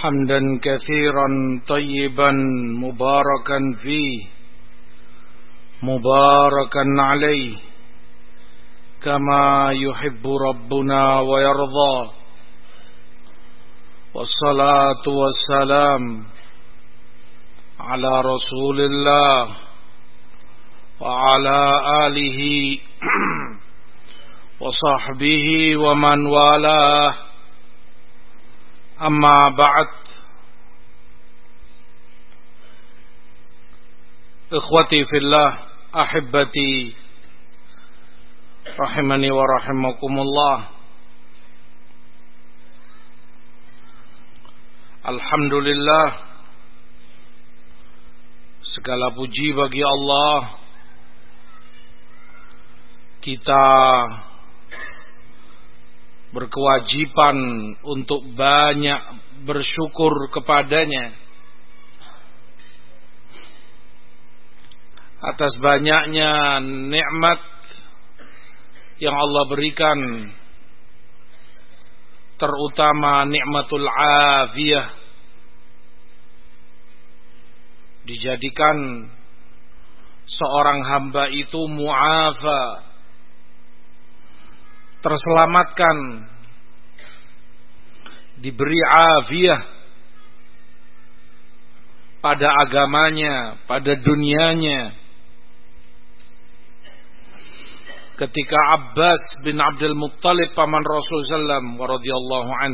حمدا كثيرا طيبا مباركا فيه مباركا عليه كما يحب ربنا ويرضى. والصلاة والسلام على رسول الله وعلى آله وصحبه ومن والاه. أما بعد إخوتي في الله أحبتي رحمني ورحمكم الله Alhamdulillah Segala puji bagi Allah Kita berkewajiban untuk banyak bersyukur kepadanya. Atas banyaknya nikmat yang Allah berikan terutama nikmatul afiyah dijadikan seorang hamba itu muafa terselamatkan diberi afiah pada agamanya, pada dunianya. Ketika Abbas bin Abdul Muttalib paman Rasul sallam radhiyallahu an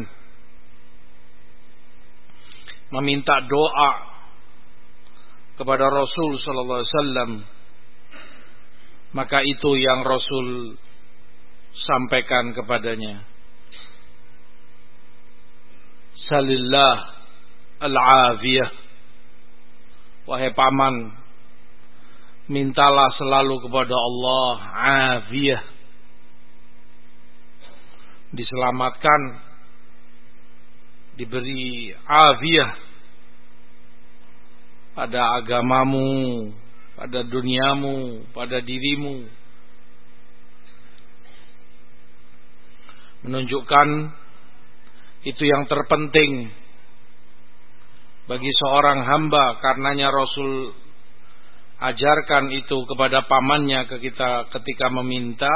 meminta doa kepada Rasul sallallahu alaihi wasallam maka itu yang Rasul sampaikan kepadanya. Salillah al-afiyah. Wahai paman, mintalah selalu kepada Allah afiyah. Diselamatkan, diberi afiyah pada agamamu, pada duniamu, pada dirimu. Menunjukkan itu yang terpenting bagi seorang hamba karenanya Rasul ajarkan itu kepada pamannya ke kita ketika meminta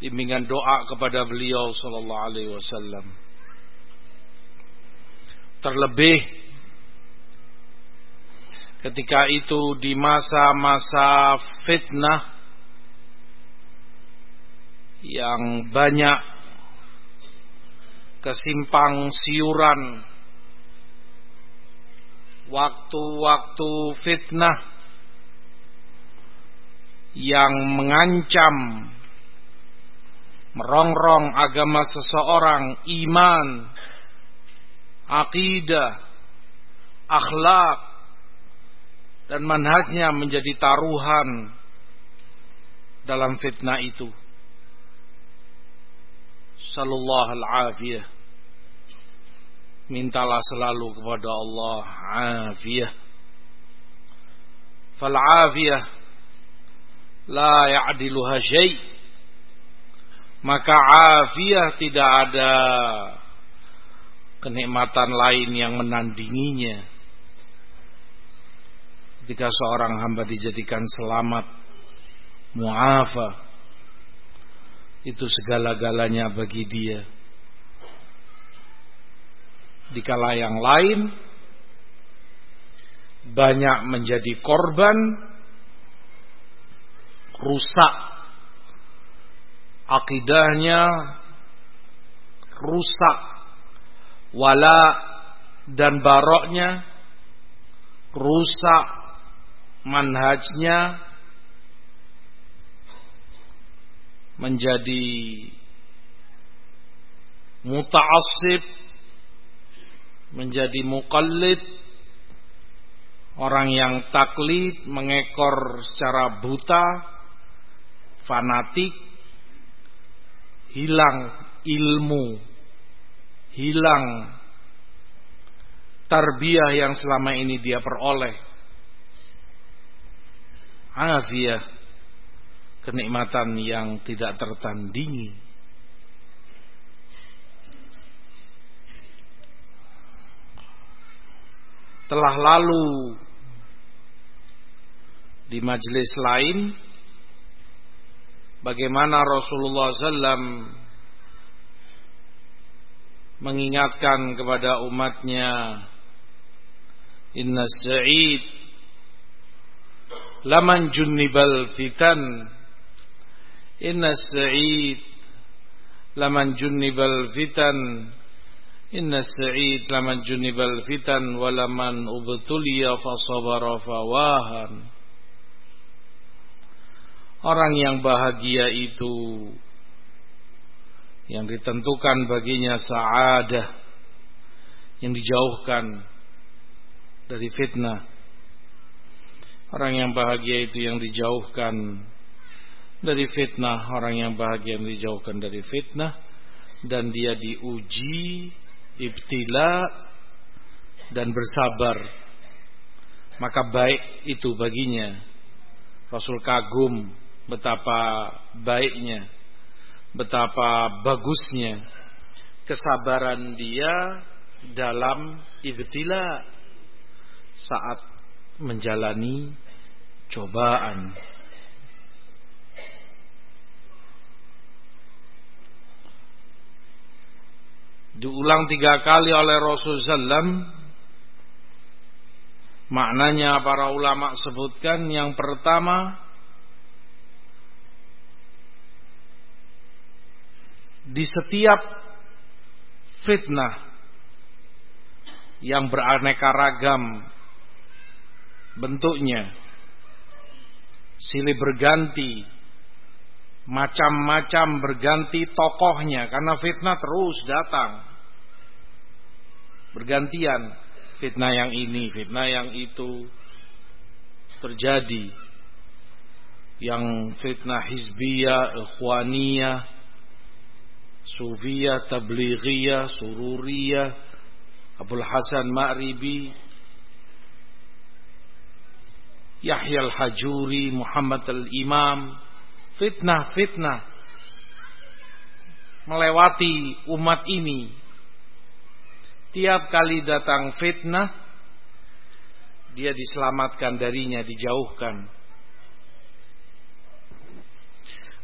bimbingan doa kepada beliau sallallahu alaihi wasallam. Terlebih ketika itu di masa-masa fitnah yang banyak kesimpang siuran waktu-waktu fitnah yang mengancam merongrong agama seseorang, iman, akidah, akhlak dan manhajnya menjadi taruhan dalam fitnah itu. Sallallahu al-afiyah mintalah selalu kepada Allah afiyah fal afiyah la ya'diluha syai. Maka afiyah tidak ada kenikmatan lain yang menandinginya. Ketika seorang hamba dijadikan selamat muafa itu segala-galanya bagi dia di kala yang lain banyak menjadi korban rusak akidahnya rusak wala dan baroknya rusak manhajnya menjadi muta'assib menjadi mukallid orang yang taklid mengekor secara buta fanatik hilang ilmu hilang tarbiyah yang selama ini dia peroleh. Afiyah kenikmatan yang tidak tertandingi telah lalu di majelis lain bagaimana Rasulullah SAW mengingatkan kepada umatnya Inna Sa'id laman junnibal fitan. Inna Sa'id laman junnibal fitan Inna Sa'id laman junnibal fitan walaman ubtuliya fasabara fawahan. Orang yang bahagia itu yang ditentukan baginya saadah yang dijauhkan dari fitnah. Orang yang bahagia itu yang dijauhkan dari fitnah, orang yang bahagia yang dijauhkan dari fitnah. Dan dia diuji, ibtila dan bersabar. Maka baik itu baginya. Rasul kagum betapa baiknya, betapa bagusnya kesabaran dia dalam ibtila saat menjalani cobaan. Diulang tiga kali oleh Rasulullah Maknanya para ulama sebutkan yang pertama di setiap fitnah yang beraneka ragam bentuknya silih berganti macam-macam berganti tokohnya karena fitnah terus datang. Bergantian fitnah yang ini fitnah yang itu terjadi. Yang fitnah hizbiyah ikhwaniyah Sufiyah, Tablighiyah, Sururiyah, Abdul Hasan Ma'ribi, Yahya Al-Hajuri, Muhammad Al-Imam, fitnah-fitnah melewati umat ini. Tiap kali datang fitnah, dia diselamatkan darinya, dijauhkan.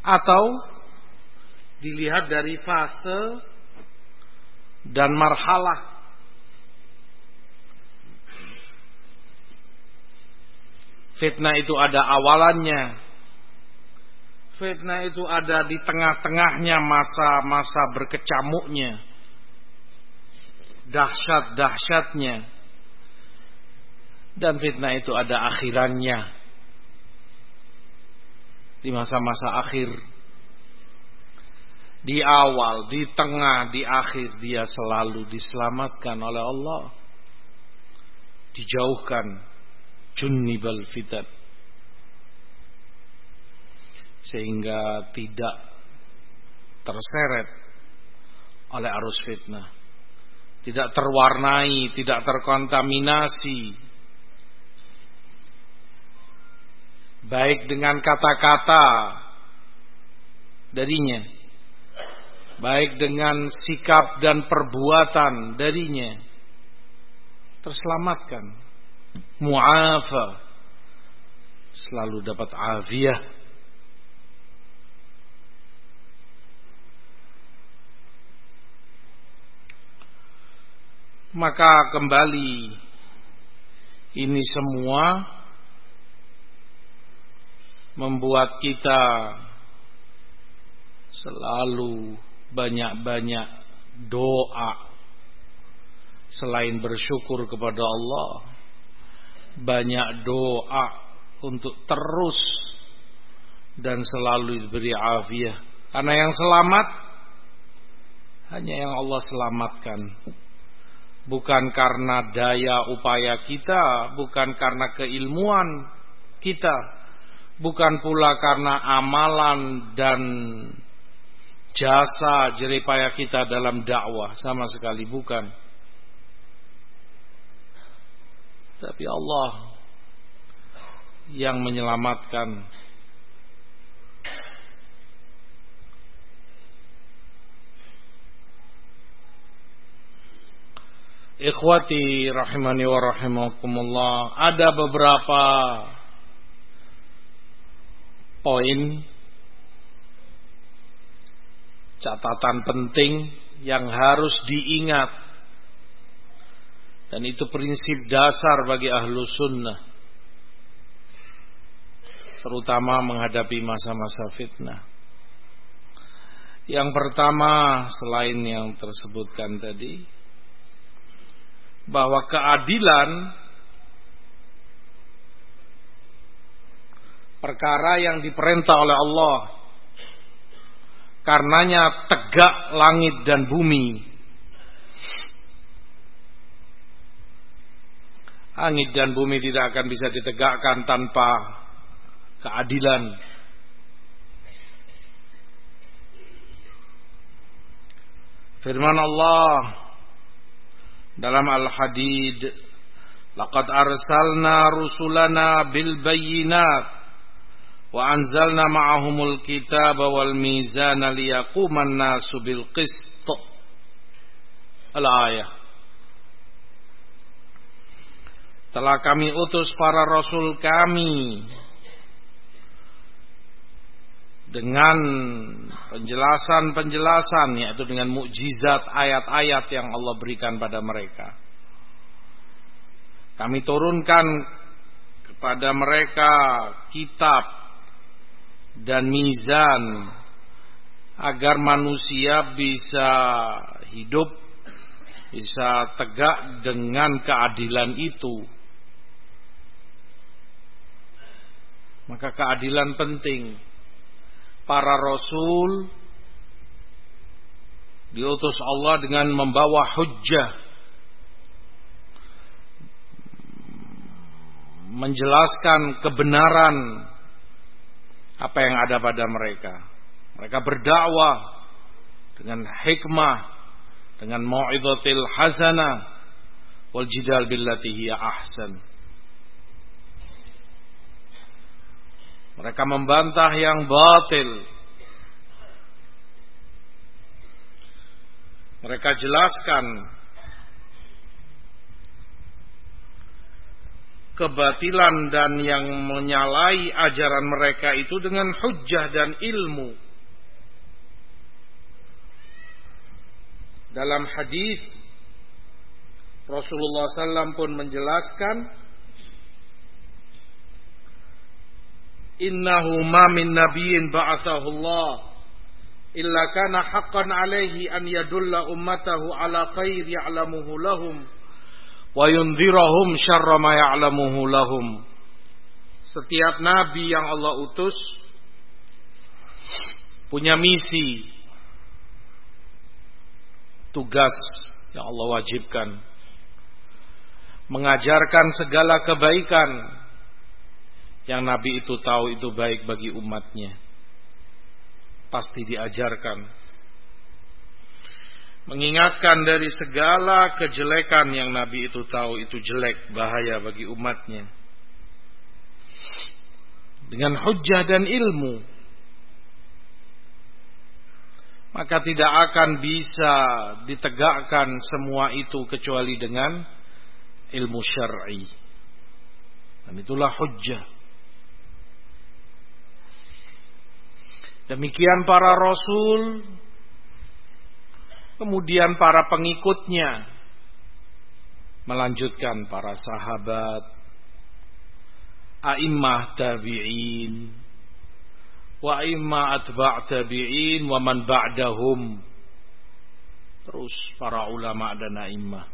Atau dilihat dari fase dan marhalah Fitnah itu ada awalannya. Fitnah itu ada di tengah-tengahnya masa-masa berkecamuknya. Dahsyat-dahsyatnya. Dan fitnah itu ada akhirannya. Di masa-masa akhir di awal, di tengah, di akhir dia selalu diselamatkan oleh Allah. Dijauhkan junnibal fitan. Sehingga tidak terseret oleh arus fitnah. Tidak terwarnai, tidak terkontaminasi. Baik dengan kata-kata darinya. Baik dengan sikap dan perbuatan darinya. Terselamatkan. Muafa selalu dapat afiah maka kembali ini semua membuat kita selalu banyak-banyak doa selain bersyukur kepada Allah. Banyak doa untuk terus dan selalu diberi afiah. Karena yang selamat hanya yang Allah selamatkan bukan karena daya upaya kita bukan karena keilmuan kita bukan pula karena amalan dan jasa jeripaya kita dalam dakwah sama sekali bukan. Tapi Allah yang menyelamatkan Ikhwati rahimani wa rahimakumullah Ada beberapa Poin Catatan penting Yang harus diingat. Dan itu prinsip dasar bagi ahlu sunnah Terutama menghadapi masa-masa fitnah. Yang pertama Selain yang tersebutkan tadi bahwa keadilan perkara yang diperintah oleh Allah karenanya tegak langit dan bumi. Langit dan bumi tidak akan bisa ditegakkan tanpa keadilan. Firman Allah dalam Al-Hadid laqad arsalna rusulana bil bayyinat wa anzalna ma'ahumul kitaba wal mizana liyaquman nasu bil qist. Al-ayah telah kami utus para rasul kami dengan penjelasan-penjelasan yaitu dengan mukjizat ayat-ayat yang Allah berikan pada mereka. Kami turunkan kepada mereka kitab dan mizan agar manusia bisa hidup bisa tegak dengan keadilan itu. Maka keadilan penting para rasul diutus Allah dengan membawa hujjah menjelaskan kebenaran apa yang ada pada mereka. Mereka berdakwah dengan hikmah, dengan mau'izatil hasanah wal jidal billati hiya ahsan. Mereka membantah yang batil. Mereka jelaskan kebatilan dan yang menyalai ajaran mereka itu dengan hujah dan ilmu. Dalam hadis Rasulullah SAW pun menjelaskan innahu ma min nabiyyin ba'athahu Allah. Illa kana haqqan alaihi an yadulla ummatahu ala khair ya'lamuhu lahum wa yunzirahum syarra ma ya'lamuhu lahum. Setiap nabi yang Allah utus punya misi tugas yang Allah wajibkan. Mengajarkan segala kebaikan yang Nabi itu tahu itu baik bagi umatnya. Pasti diajarkan. Mengingatkan dari segala kejelekan yang Nabi itu tahu itu jelek, bahaya bagi umatnya. Dengan hujah dan ilmu. Maka tidak akan bisa ditegakkan semua itu kecuali dengan ilmu syar'i. Dan itulah hujjah. Demikian para rasul, kemudian para pengikutnya, melanjutkan para sahabat, a'immah tabi'in, wa a'immah atba' tabi'in, wa man ba'dahum. Terus para ulama dan a'immah.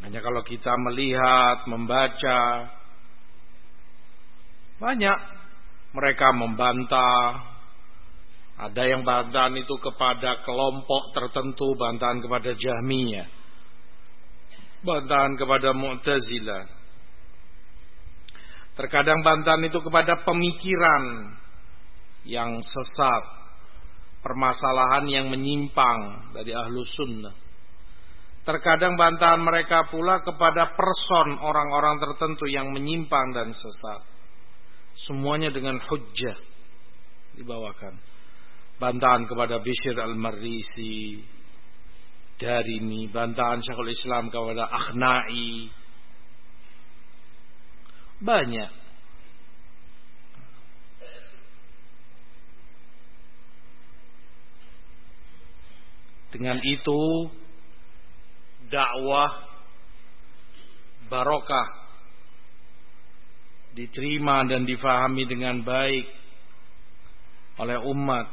Hanya kalau kita melihat, membaca, banyak mereka membantah. Ada yang bantahan itu kepada kelompok tertentu bantahan kepada Jahmiyah. Bantahan kepada Mu'tazilah terkadang bantahan itu kepada pemikiran yang sesat. Permasalahan yang menyimpang dari ahlu sunnah. Terkadang bantahan mereka pula kepada person orang-orang tertentu yang menyimpang dan sesat Semuanya dengan hujjah dibawakan. Bantahan kepada Bishr al-Marisi, Ad-Darimi, bantahan Syekhul Islam kepada Akhnai. Banyak. Dengan itu dakwah barokah diterima dan difahami dengan baik oleh umat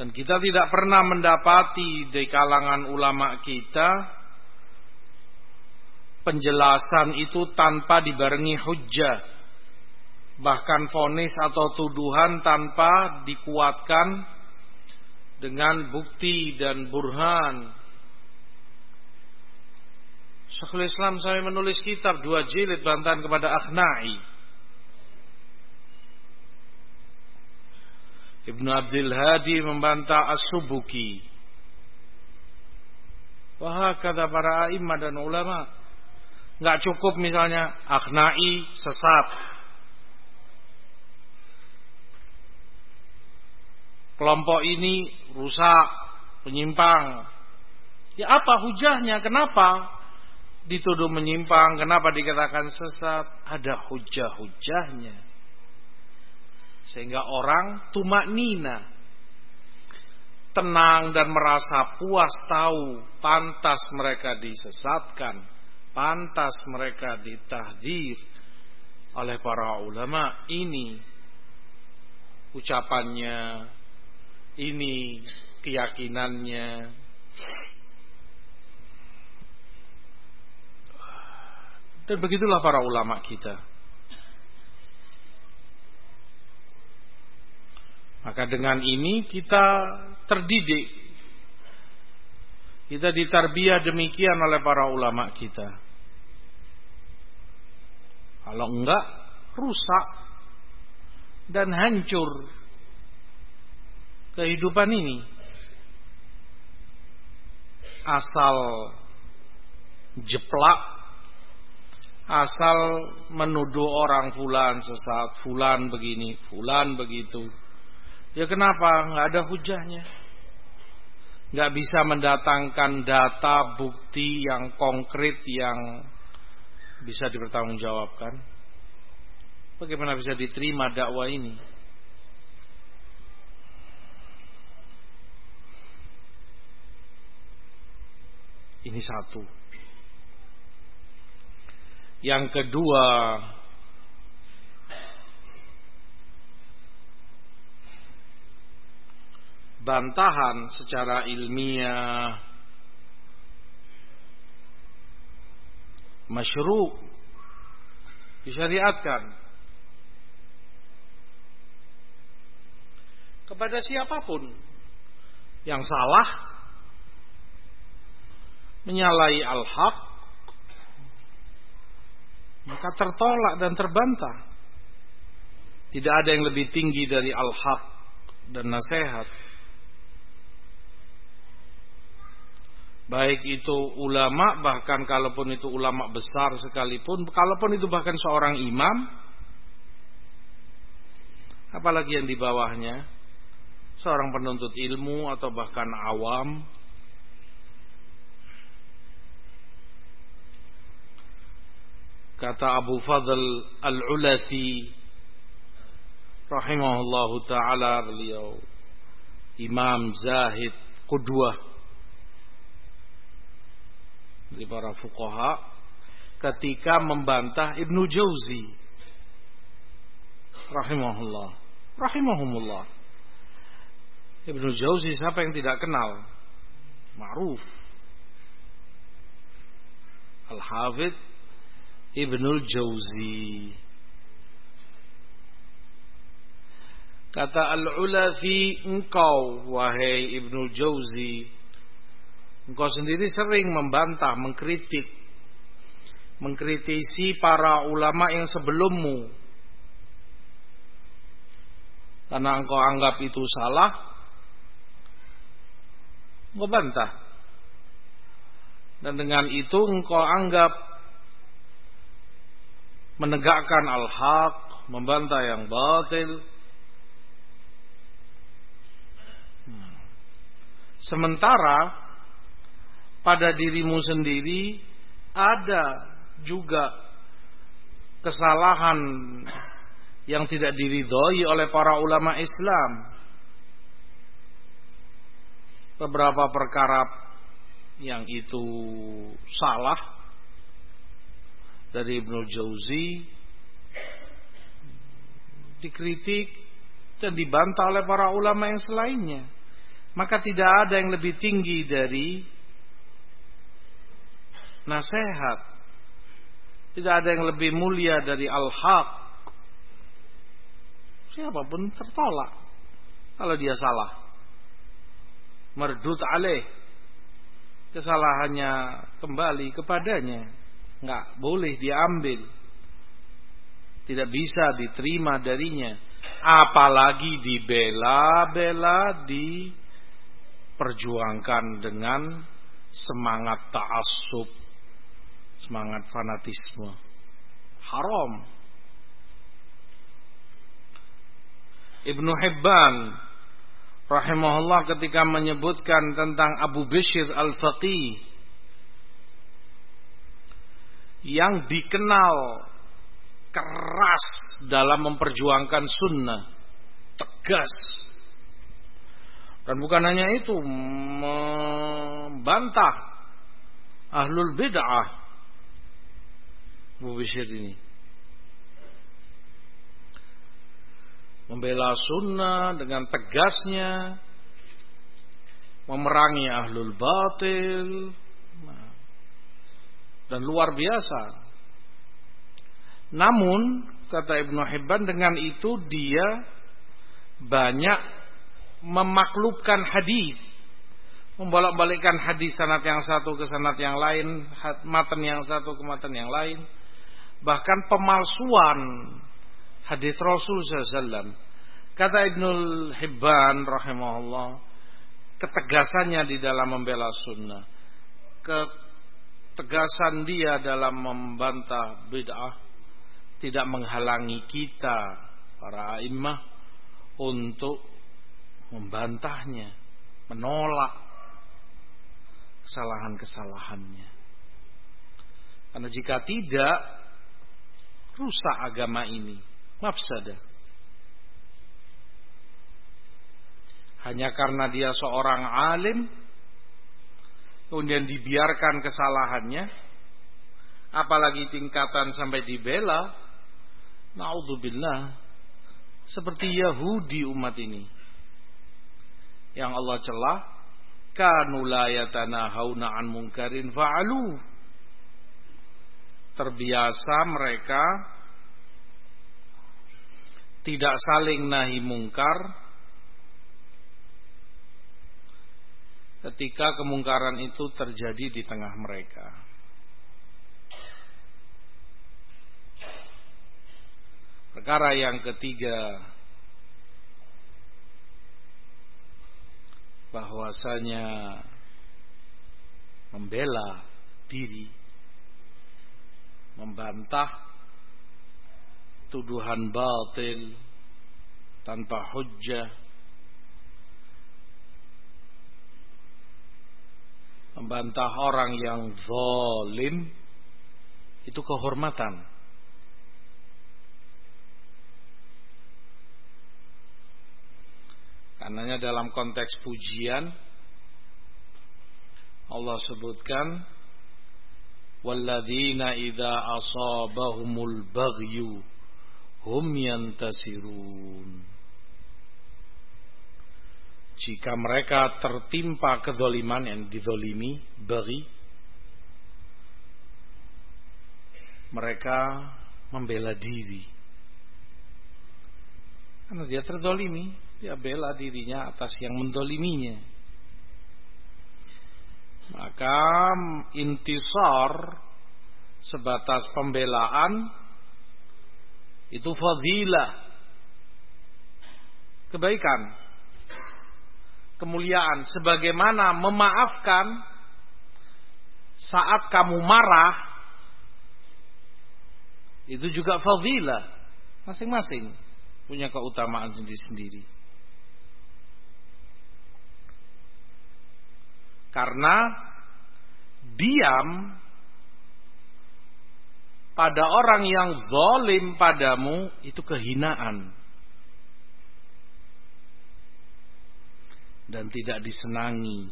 dan kita tidak pernah mendapati di kalangan ulama kita penjelasan itu tanpa dibarengi hujjah bahkan fonis atau tuduhan tanpa dikuatkan dengan bukti dan burhan. Syekhul Islam saya menulis kitab dua jilid bantahan kepada Akhnai. Ibnu Abdul Hadi membantah As-Subuki. Wah kata para imam dan ulama. Nggak cukup misalnya Akhnai sesat. kelompok ini rusak, penyimpang. Ya apa hujahnya? Kenapa dituduh menyimpang? Kenapa dikatakan sesat? Ada hujah-hujahnya. Sehingga orang tumak nina. Tenang dan merasa puas tahu pantas mereka disesatkan. Pantas mereka ditahdir oleh para ulama ini ucapannya ini keyakinannya dan begitulah para ulama kita. Maka dengan ini kita terdidik. Kita ditarbiah demikian oleh para ulama kita. Kalau enggak rusak dan hancur kehidupan ini. Asal jeplak asal menuduh orang fulan sesat fulan begini fulan begitu. Ya kenapa? Nggak ada hujahnya. Nggak bisa mendatangkan data bukti yang konkret yang bisa dipertanggungjawabkan. Bagaimana bisa diterima dakwah ini? Ini satu. Yang kedua, bantahan secara ilmiah masyru disyariatkan. Kepada siapa pun yang salah menyalahi al-haq maka tertolak dan terbantah. Tidak ada yang lebih tinggi dari al-haq dan nasihat. Baik itu ulama bahkan kalaupun itu ulama besar sekalipun, kalaupun itu bahkan seorang imam, apalagi yang di bawahnya, seorang penuntut ilmu atau bahkan awam, Kata Abu Fadl Al-Ulathi rahimahullahu taala beliau imam zahid qudwah. Dari para fuqaha ketika membantah Ibnu Jauzi rahimahullah rahimahumullah. Ibnu Jauzi siapa yang tidak kenal? Ma'ruf. Al-Hafidh Ibnul Jauzi. Kata Al-Ulafi engkau wahai Ibnul Jauzi engkau sendiri sering membantah, mengkritik. Mengkritisi para ulama yang sebelummu. Karena engkau anggap itu salah engkau bantah. Dan dengan itu engkau anggap menegakkan al-haq, membantah yang batil. Hmm. Sementara pada dirimu sendiri ada juga kesalahan yang tidak diridhoi oleh para ulama Islam. Beberapa perkara yang itu salah dari Ibnu Jauzi dikritik dan dibantah oleh para ulama yang selainnya. Maka tidak ada yang lebih tinggi dari nasihat. Tidak ada yang lebih mulia dari al-haq. Siapa pun tertolak kalau dia salah. Merdut alaih. Kesalahannya kembali kepadanya. Enggak boleh diambil. Tidak bisa diterima darinya. Apalagi dibela-bela, diperjuangkan dengan semangat ta'assub semangat fanatisme haram Ibnu Hibban rahimahullah ketika menyebutkan tentang Abu Bishr Al-Faqih yang dikenal keras dalam memperjuangkan sunnah tegas dan bukan hanya itu membantah ahlul bid'ah Bishr ini. Membela sunnah dengan tegasnya. Memerangi ahlul batil. Dan luar biasa. Namun, kata Ibnu Hibban, dengan itu dia banyak memaklubkan hadis membolak-balikkan hadis sanat yang satu ke sanat yang lain, matan yang satu ke matan yang lain bahkan pemalsuan hadis Rasul SAW. Kata Ibnul Hibban rahimahullah, ketegasannya di dalam membela sunnah, ketegasan dia dalam membantah bid'ah tidak menghalangi kita para imam untuk membantahnya, menolak kesalahan-kesalahannya. Karena jika tidak, rusak agama ini. Mafsadah. Hanya karena dia seorang alim, kemudian dibiarkan kesalahannya, apalagi tingkatan sampai dibela, naudzubillah, seperti Yahudi umat ini. Yang Allah celah, kanu la fa'alu. Terbiasa mereka tidak saling nahi mungkar ketika kemungkaran itu terjadi di tengah mereka. Perkara yang ketiga bahwasanya membela diri membantah tuduhan batil tanpa hujjah membantah orang yang zalim itu kehormatan. Karenanya dalam konteks pujian Allah sebutkan walladzina idza asabahumul baghyu hum yantasirun jika mereka tertimpa kezaliman yang dizalimi bagi mereka membela diri karena dia terzalimi dia bela dirinya atas yang mendoliminya maka intisar sebatas pembelaan itu fadilah. Kebaikan. Kemuliaan sebagaimana memaafkan saat kamu marah itu juga fadilah. Masing-masing punya keutamaan sendiri-sendiri. Karena diam pada orang yang zalim padamu itu kehinaan. Dan tidak disenangi.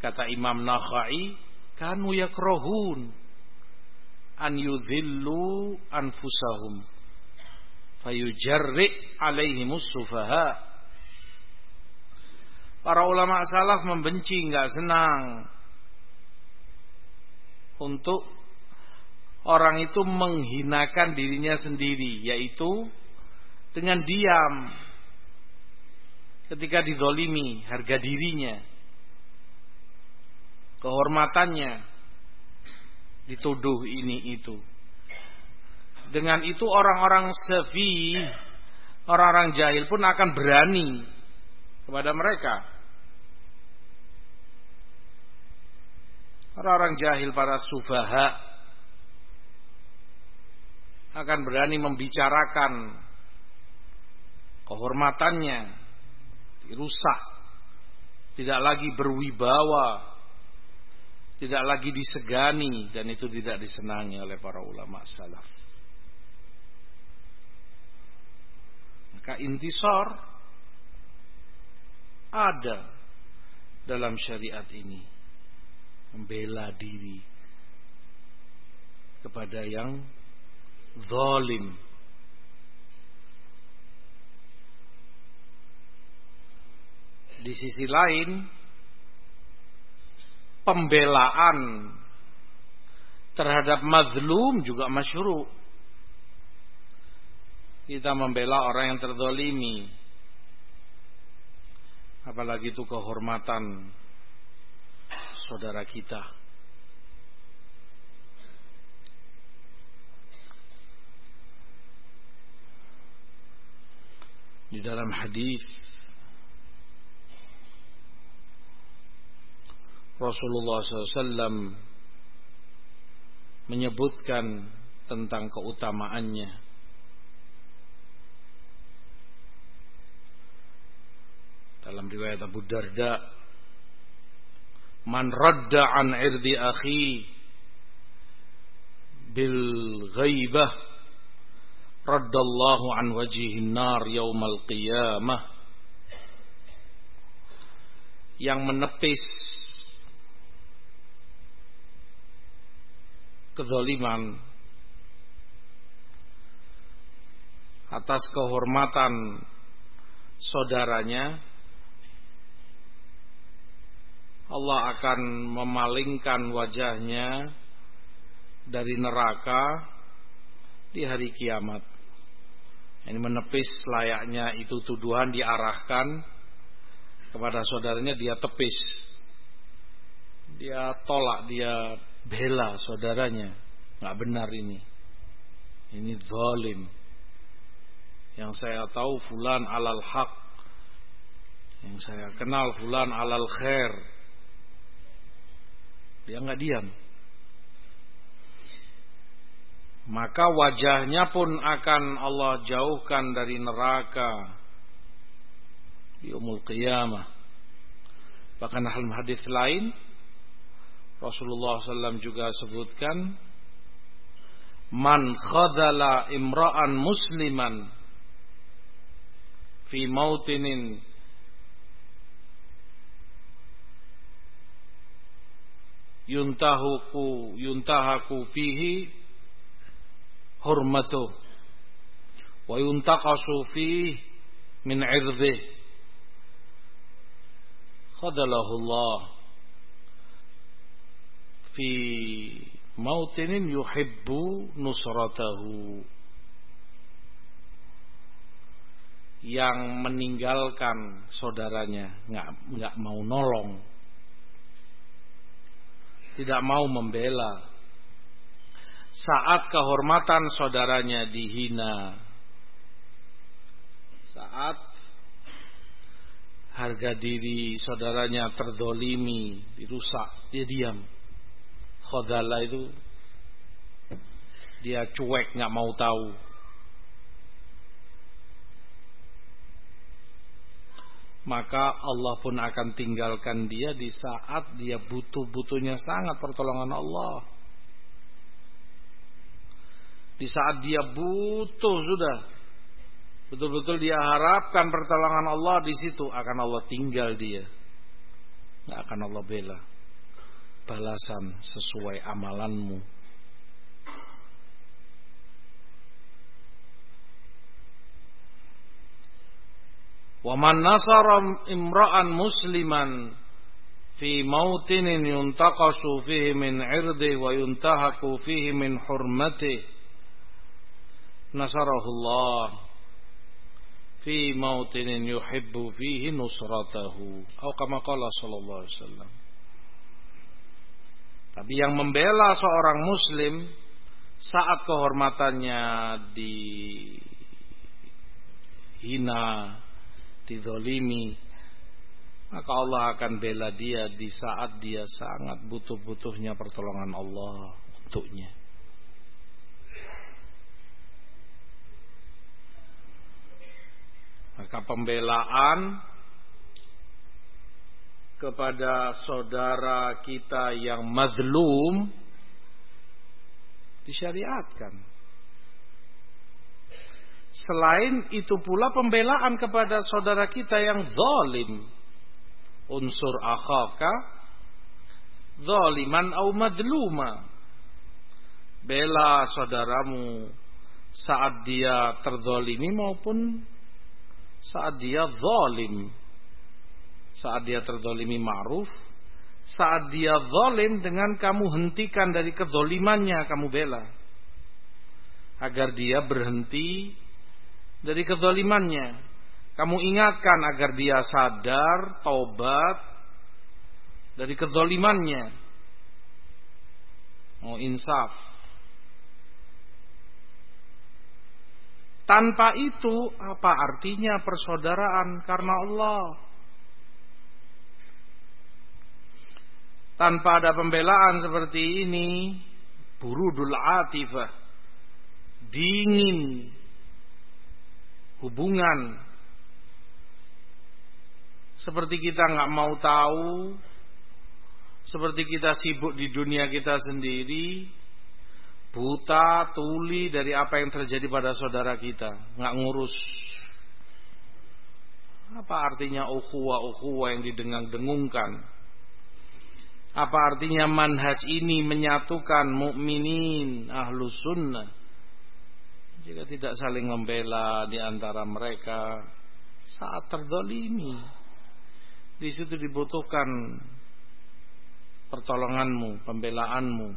Kata Imam Nakhai, kanu yakrohun an yudhillu anfusahum fayujarri alaihimus sufaha para ulama salaf membenci nggak senang untuk orang itu menghinakan dirinya sendiri yaitu dengan diam ketika dizolimi harga dirinya kehormatannya dituduh ini itu dengan itu orang-orang sefi, orang-orang jahil pun akan berani kepada mereka. Orang-orang jahil para subaha akan berani membicarakan kehormatannya dirusak, tidak lagi berwibawa, tidak lagi disegani dan itu tidak disenangi oleh para ulama salaf. Maka intisar ada dalam syariat ini. Membela diri kepada yang zalim. Di sisi lain, pembelaan terhadap mazlum juga masyru' kita membela orang yang terdolimi apalagi itu kehormatan saudara kita. Di dalam hadis Rasulullah SAW menyebutkan tentang keutamaannya Dalam riwayat Abu Darda, "Man radda an irdi akhi bil ghaibah raddallahu an wajhihi nar yaumal qiyamah." Yang menepis kezaliman atas kehormatan saudaranya Allah akan memalingkan wajahnya dari neraka di hari kiamat. Ini menepis layaknya itu tuduhan diarahkan kepada saudaranya dia tepis. Dia tolak, dia bela saudaranya. Nggak benar ini. Ini zalim. Yang saya tahu fulan alal haq. Yang saya kenal fulan alal khair dia nggak diam. Maka wajahnya pun akan Allah jauhkan dari neraka di umul qiyamah. Bahkan dalam hadis lain Rasulullah SAW juga sebutkan Man khadala imra'an musliman fi mautinin yuntahuku yuntahaku fihi hurmatu wa yuntaqasu fihi min irdih khadalahu Allah fi mautinin yuhibbu nusratahu. Yang meninggalkan saudaranya nggak nggak mau nolong. Tidak mau membela. Saat kehormatan saudaranya dihina. Saat harga diri saudaranya terdolimi dirusak dia diam khodala itu dia cuek nggak mau tahu maka Allah pun akan tinggalkan dia di saat dia butuh-butuhnya sangat pertolongan Allah. Di saat dia butuh sudah betul-betul dia harapkan pertolongan Allah di situ akan Allah tinggal dia. Tidak akan Allah bela balasan sesuai amalanmu. Waman nasara imra'an musliman fi mautinin yuntaqasu fihi min irdi wa yuntahaku fihi min hurmati. Nasarahullah fi mautinin yuhibbu fihi nusratahu. Atau kama qala sallallahu alaihi wasallam tapi yang membela seorang muslim saat kehormatannya dihina dizolimi maka Allah akan bela dia di saat dia sangat butuh-butuhnya pertolongan Allah untuknya. Maka pembelaan kepada saudara kita yang mazlum disyariatkan Selain itu pula pembelaan kepada saudara kita yang zalim. Unsur akhaka zaliman au madluma. Bela saudaramu saat dia terzalimi maupun saat dia zalim. Saat dia terzalimi ma'ruf, saat dia zalim dengan kamu hentikan dari kezolimannya kamu bela agar dia berhenti dari kezalimannya. Kamu ingatkan agar dia sadar, taubat dari kezalimannya. Mau insaf. Tanpa itu apa artinya persaudaraan karena Allah? Tanpa ada pembelaan seperti ini, burudul atifah, dingin hubungan. Seperti kita nggak mau tahu seperti kita sibuk di dunia kita sendiri buta tuli dari apa yang terjadi pada saudara kita nggak ngurus. Apa artinya ukhuwah ukhuwah yang didengang-dengungkan apa artinya manhaj ini menyatukan mukminin ahlus sunnah jika tidak saling membela di antara mereka saat terdolimi di situ dibutuhkan pertolonganmu, pembelaanmu.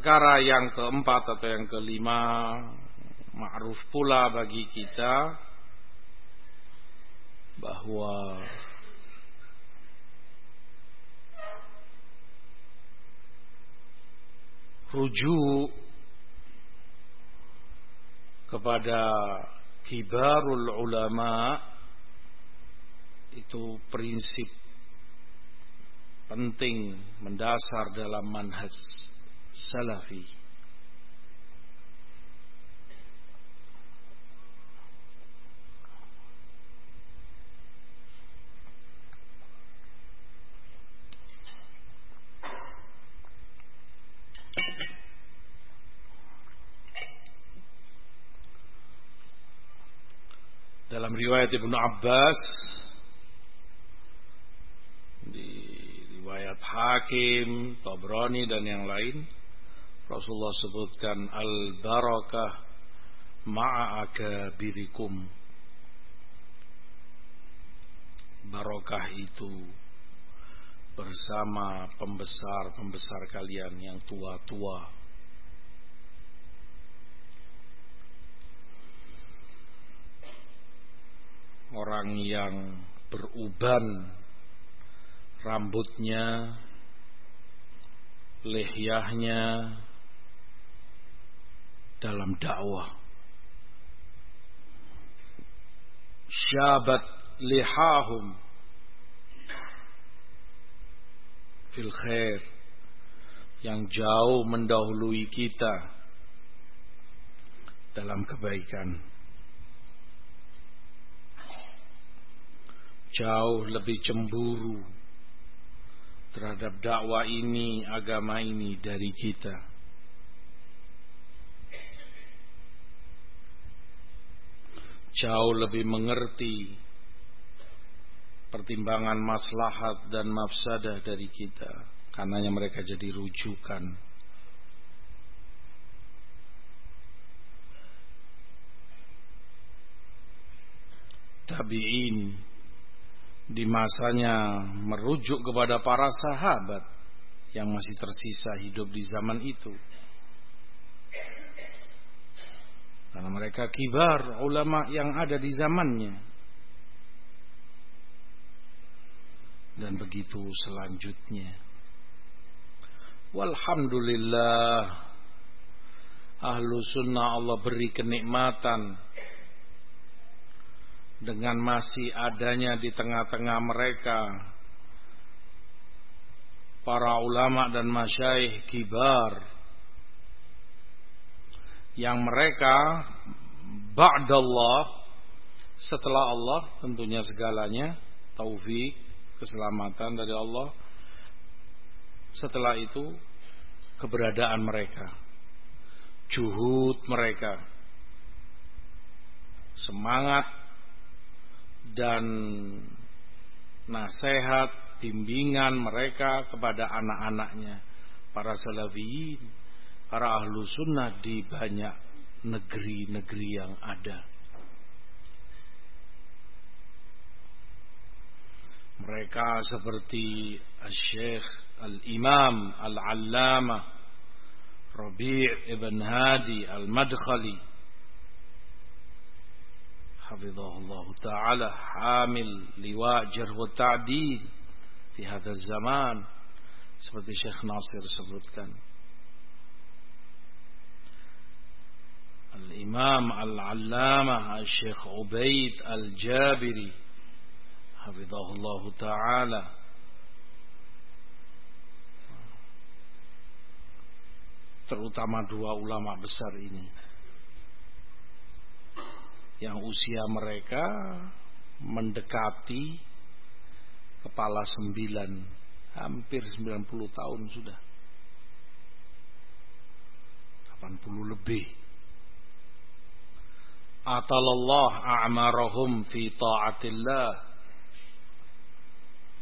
Perkara yang keempat atau yang kelima Ma'ruf pula bagi kita bahwa rujuk kepada kibarul ulama itu prinsip penting mendasar dalam manhaj salafi. Dalam riwayat Ibnu Abbas riwayat Hakim, Tabrani dan yang lain Rasulullah sebutkan al barakah ma'aka birikum Barokah itu bersama pembesar-pembesar kalian yang tua-tua. Orang yang beruban rambutnya, lehyahnya dalam dakwah. Syabat lihahum fil khair yang jauh mendahului kita dalam kebaikan. Jauh lebih cemburu terhadap dakwah ini, agama ini dari kita. Jauh lebih mengerti pertimbangan maslahat dan mafsadah dari kita. Karenanya mereka jadi rujukan. Tabi'in di masanya merujuk kepada para sahabat yang masih tersisa hidup di zaman itu. Karena mereka kibar ulama yang ada di zamannya. Dan begitu selanjutnya. Walhamdulillah Ahlu sunnah Allah beri kenikmatan dengan masih adanya di tengah-tengah mereka para ulama dan masyaih kibar yang mereka ba'dallah setelah Allah tentunya segalanya taufik keselamatan dari Allah. Setelah itu keberadaan mereka juhud mereka semangat dan nasihat, bimbingan mereka kepada anak-anaknya, para salafiyin, para ahlu sunnah di banyak negeri-negeri yang ada. Mereka seperti Syekh Al-Imam Al-Allamah Rabi' Ibn Hadi Al-Madkhali. Hafizahullah Ta'ala Hamil Liwa Jarhu Ta'dil Di hadha zaman. Seperti Syekh Nasir sebutkan. Al-Imam Al-Allamah Syekh Ubaid Al-Jabiri Hafizahullah Ta'ala terutama dua ulama besar ini. Yang usia mereka mendekati kepala sembilan hampir sembilan puluh tahun sudah. 80 lebih atalallah a'marahum fi ta'atillah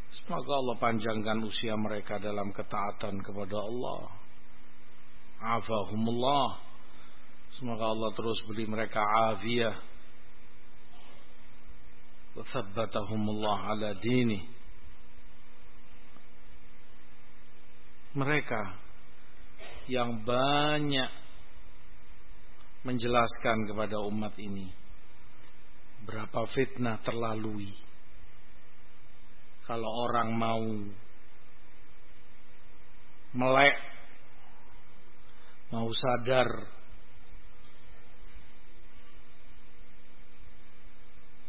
Semoga Allah panjangkan usia mereka dalam ketaatan kepada Allah. Afahumullah. Semoga Allah terus beri mereka afiah Allah ala dini mereka yang banyak menjelaskan kepada umat ini berapa fitnah terlalui. Kalau orang mau melek mau sadar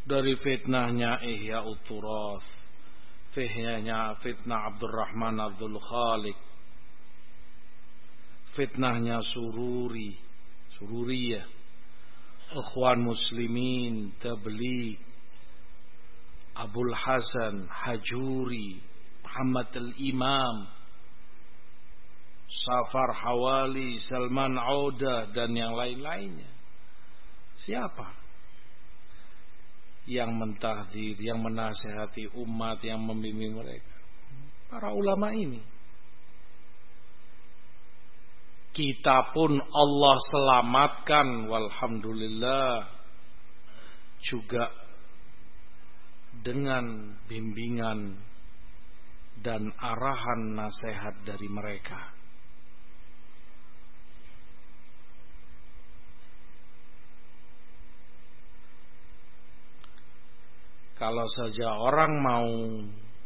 dari fitnahnya Ihya Uturas fitnahnya fitnah Abdurrahman Abdul Khalik fitnahnya Sururi Sururiyah. Ikhwan Muslimin Tabligh. Abul Hasan Hajuri Muhammad Al-Imam. Safar Hawali Salman Auda dan yang lain-lainnya. Siapa? Yang mentahdir, yang menasehati umat, yang membimbing mereka. Para ulama ini. Kita pun Allah selamatkan walhamdulillah juga dengan bimbingan dan arahan nasihat dari mereka. Kalau saja orang mau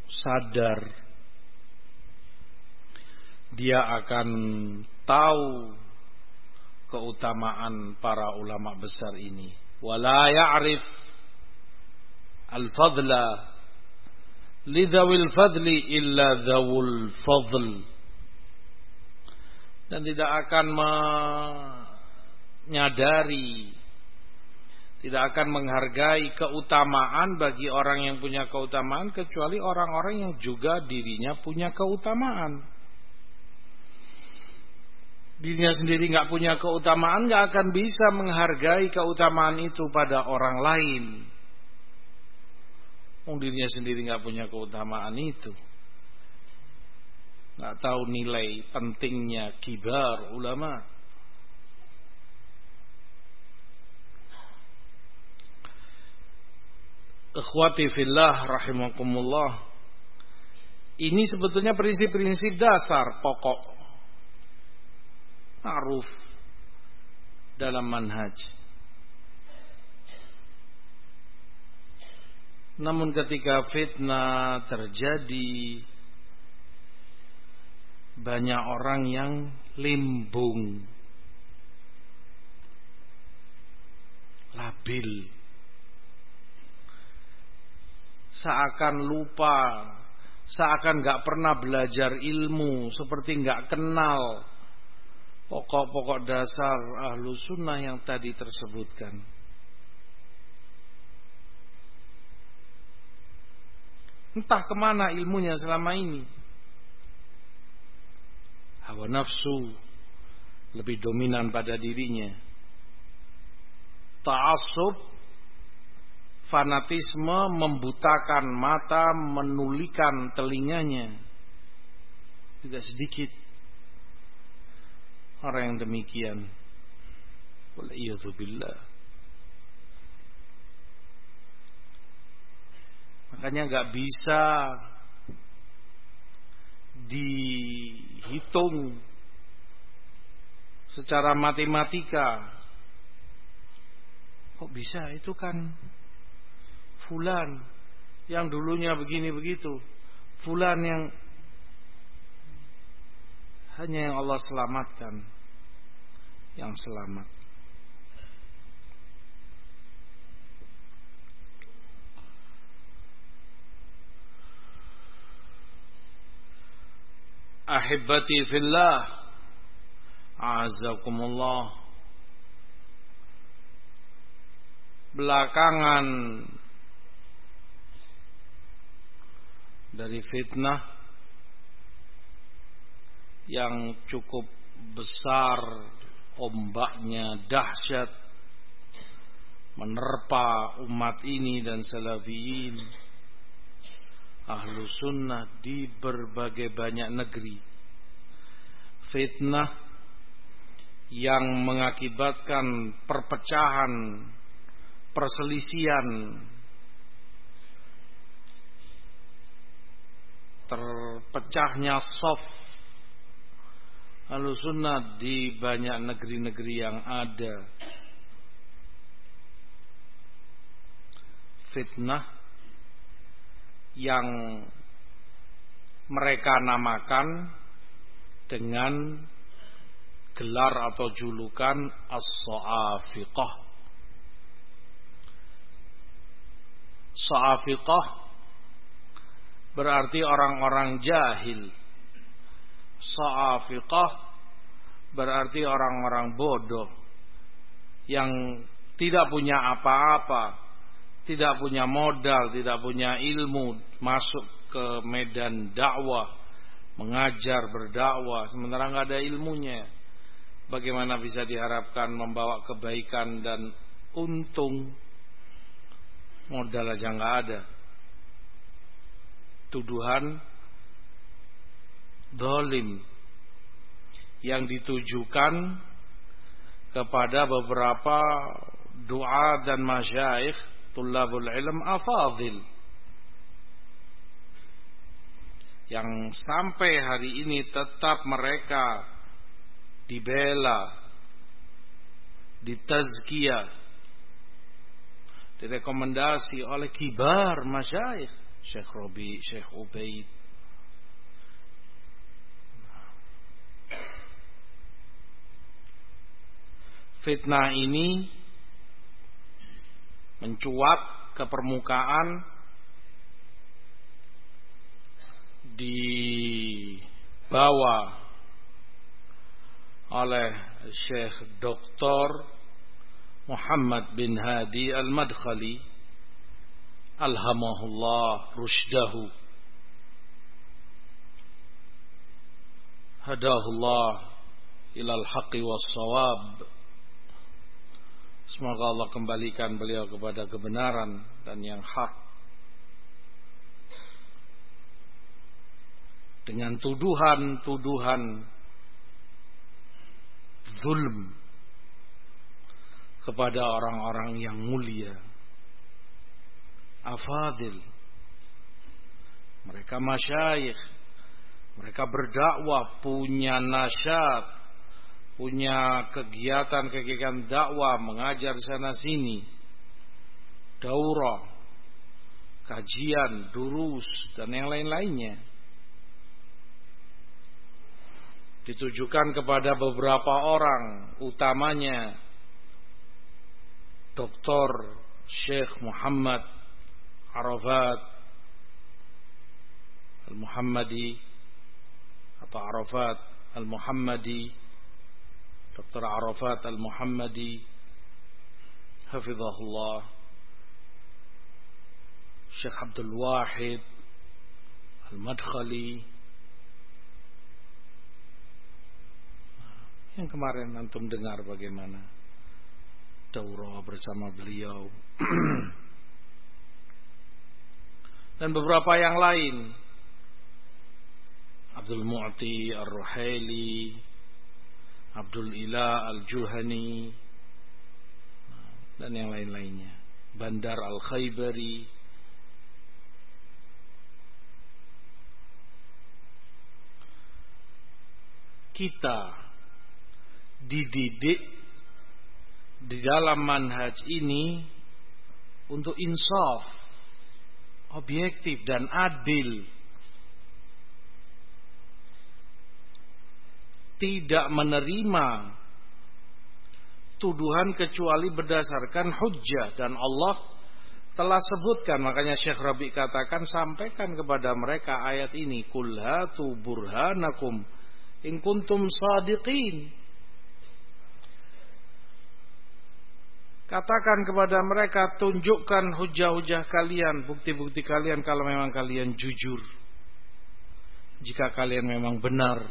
sadar dia akan tahu keutamaan para ulama besar ini. Wala ya'rif al-fadla lidawil fadli illa dawul fadl dan tidak akan menyadari tidak akan menghargai keutamaan bagi orang yang punya keutamaan kecuali orang-orang yang juga dirinya punya keutamaan. Dirinya sendiri nggak punya keutamaan nggak akan bisa menghargai keutamaan itu pada orang lain. Oh, dirinya sendiri nggak punya keutamaan itu. Nggak tahu nilai pentingnya kibar ulama. Ikhwati fillah rahimakumullah. Ini sebetulnya prinsip-prinsip dasar pokok ma'ruf dalam manhaj. Namun ketika fitnah terjadi banyak orang yang limbung labil seakan lupa, seakan gak pernah belajar ilmu, seperti gak kenal pokok-pokok dasar ahlu sunnah yang tadi tersebutkan. Entah ke mana ilmunya selama ini. Hawa nafsu lebih dominan pada dirinya. Ta'asub fanatisme membutakan mata, menulikan telinganya. Tidak sedikit orang yang demikian. Waliyadzubillah. Makanya nggak bisa dihitung secara matematika. Kok bisa? Itu kan fulan yang dulunya begini begitu, fulan yang hanya yang Allah selamatkan yang selamat. Ahibati fillah Azakumullah Belakangan dari fitnah yang cukup besar ombaknya dahsyat menerpa umat ini dan salafiyin ahlu sunnah di berbagai banyak negeri. Fitnah yang mengakibatkan perpecahan perselisian terpecahnya soft Alusunnah di banyak negeri-negeri yang ada fitnah yang mereka namakan dengan gelar atau julukan as-sa'afiqah. Sa'afiqah berarti orang-orang jahil. Sa'afiqah berarti orang-orang bodoh yang tidak punya apa-apa, tidak punya modal, tidak punya ilmu masuk ke medan dakwah, mengajar, berdakwah sementara nggak ada ilmunya. Bagaimana bisa diharapkan membawa kebaikan dan untung? Modal aja nggak ada. Tuduhan dolim yang ditujukan kepada beberapa doa dan masyaikh tulabul ilm afadil yang sampai hari ini tetap mereka dibela ditazkiyah direkomendasi oleh kibar masyaikh Syekh Robi, Syekh Ubaid. Fitnah ini mencuat ke permukaan dibawa oleh Syekh Dr. Muhammad bin Hadi Al-Madkhali alhamahullah rushdahu hadahullah ilal haqqi was sawab Semoga Allah kembalikan beliau kepada kebenaran dan yang hak. Dengan tuduhan-tuduhan zulm kepada orang-orang yang mulia. Afadil. Mereka masyayikh mereka berdakwah punya nasyat punya kegiatan-kegiatan dakwah mengajar sana sini daurah kajian durus dan yang lain-lainnya ditujukan kepada beberapa orang utamanya Dr. Syekh Muhammad Arafat Al-Muhammadi atau Arafat Al-Muhammadi Dr. Arafat Al-Muhammadi Hafizahullah. Syekh Abdul Wahid Al-Madkhali. Yang kemarin antum dengar bagaimana daurah bersama beliau. Dan beberapa yang lain. Abdul Mu'ti Ar-Ruhaili Abdul Ilah Al-Juhani dan yang lain-lainnya Bandar Al-Khaybari kita dididik di dalam manhaj ini untuk insaf, objektif dan adil. Tidak menerima tuduhan kecuali berdasarkan hujjah dan Allah telah sebutkan makanya Syekh Rabi katakan sampaikan kepada mereka ayat ini kul hatu burhanakum in kuntum sadiqin Katakan kepada mereka, tunjukkan hujah-hujah kalian, bukti-bukti kalian kalau memang kalian jujur. Jika kalian memang benar.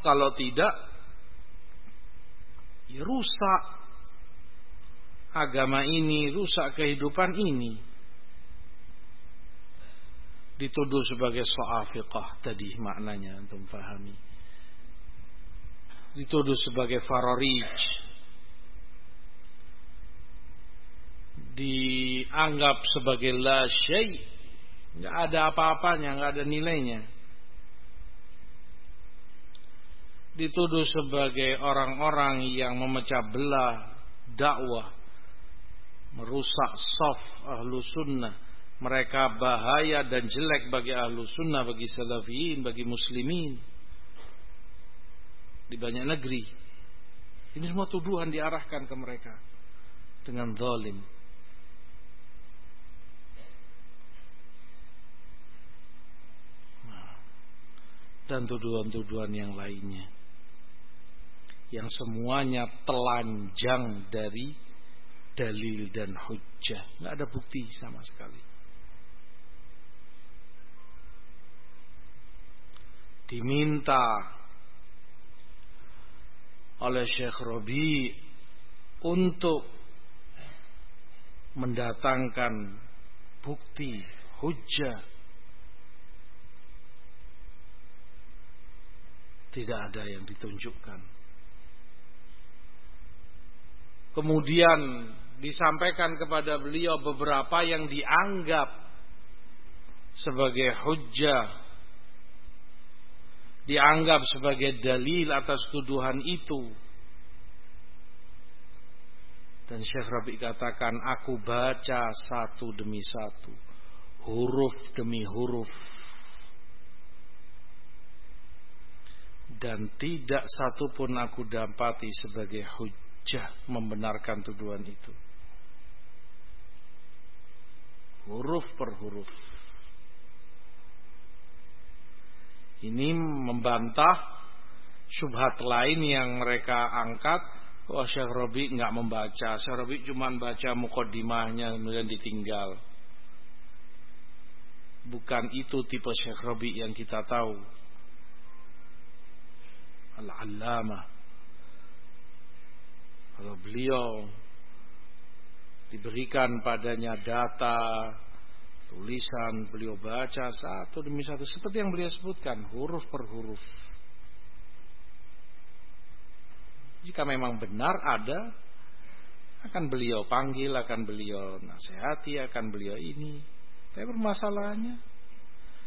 Kalau tidak, ya rusak agama ini, rusak kehidupan ini. Dituduh sebagai so'afiqah tadi maknanya untuk pahami dituduh sebagai farorij dianggap sebagai la syai. Nggak ada apa-apanya nggak ada nilainya dituduh sebagai orang-orang yang memecah belah dakwah merusak saf ahlu sunnah mereka bahaya dan jelek bagi ahlu sunnah bagi salafiyin bagi muslimin di banyak negeri. Ini semua tuduhan diarahkan ke mereka dengan zalim. Nah, dan tuduhan-tuduhan yang lainnya. Yang semuanya telanjang dari dalil dan hujjah. Nggak ada bukti sama sekali. Diminta oleh Syekh Robi untuk mendatangkan bukti hujah tidak ada yang ditunjukkan kemudian disampaikan kepada beliau beberapa yang dianggap sebagai hujah dianggap sebagai dalil atas tuduhan itu. Dan Syekh Rabi katakan, aku baca satu demi satu, huruf demi huruf. Dan tidak satu pun aku dapati sebagai hujah membenarkan tuduhan itu. huruf per huruf. Ini membantah syubhat lain yang mereka angkat. Wah Syekh Robi nggak membaca. Syekh Robi cuma baca mukodimahnya kemudian ditinggal. Bukan itu tipe Syekh Robi yang kita tahu. Al-Allamah. Kalau beliau diberikan padanya data, tulisan, beliau baca satu demi satu seperti yang beliau sebutkan, huruf per huruf. Jika memang benar ada, akan beliau panggil, akan beliau nasihati, akan beliau ini. Tapi permasalahannya,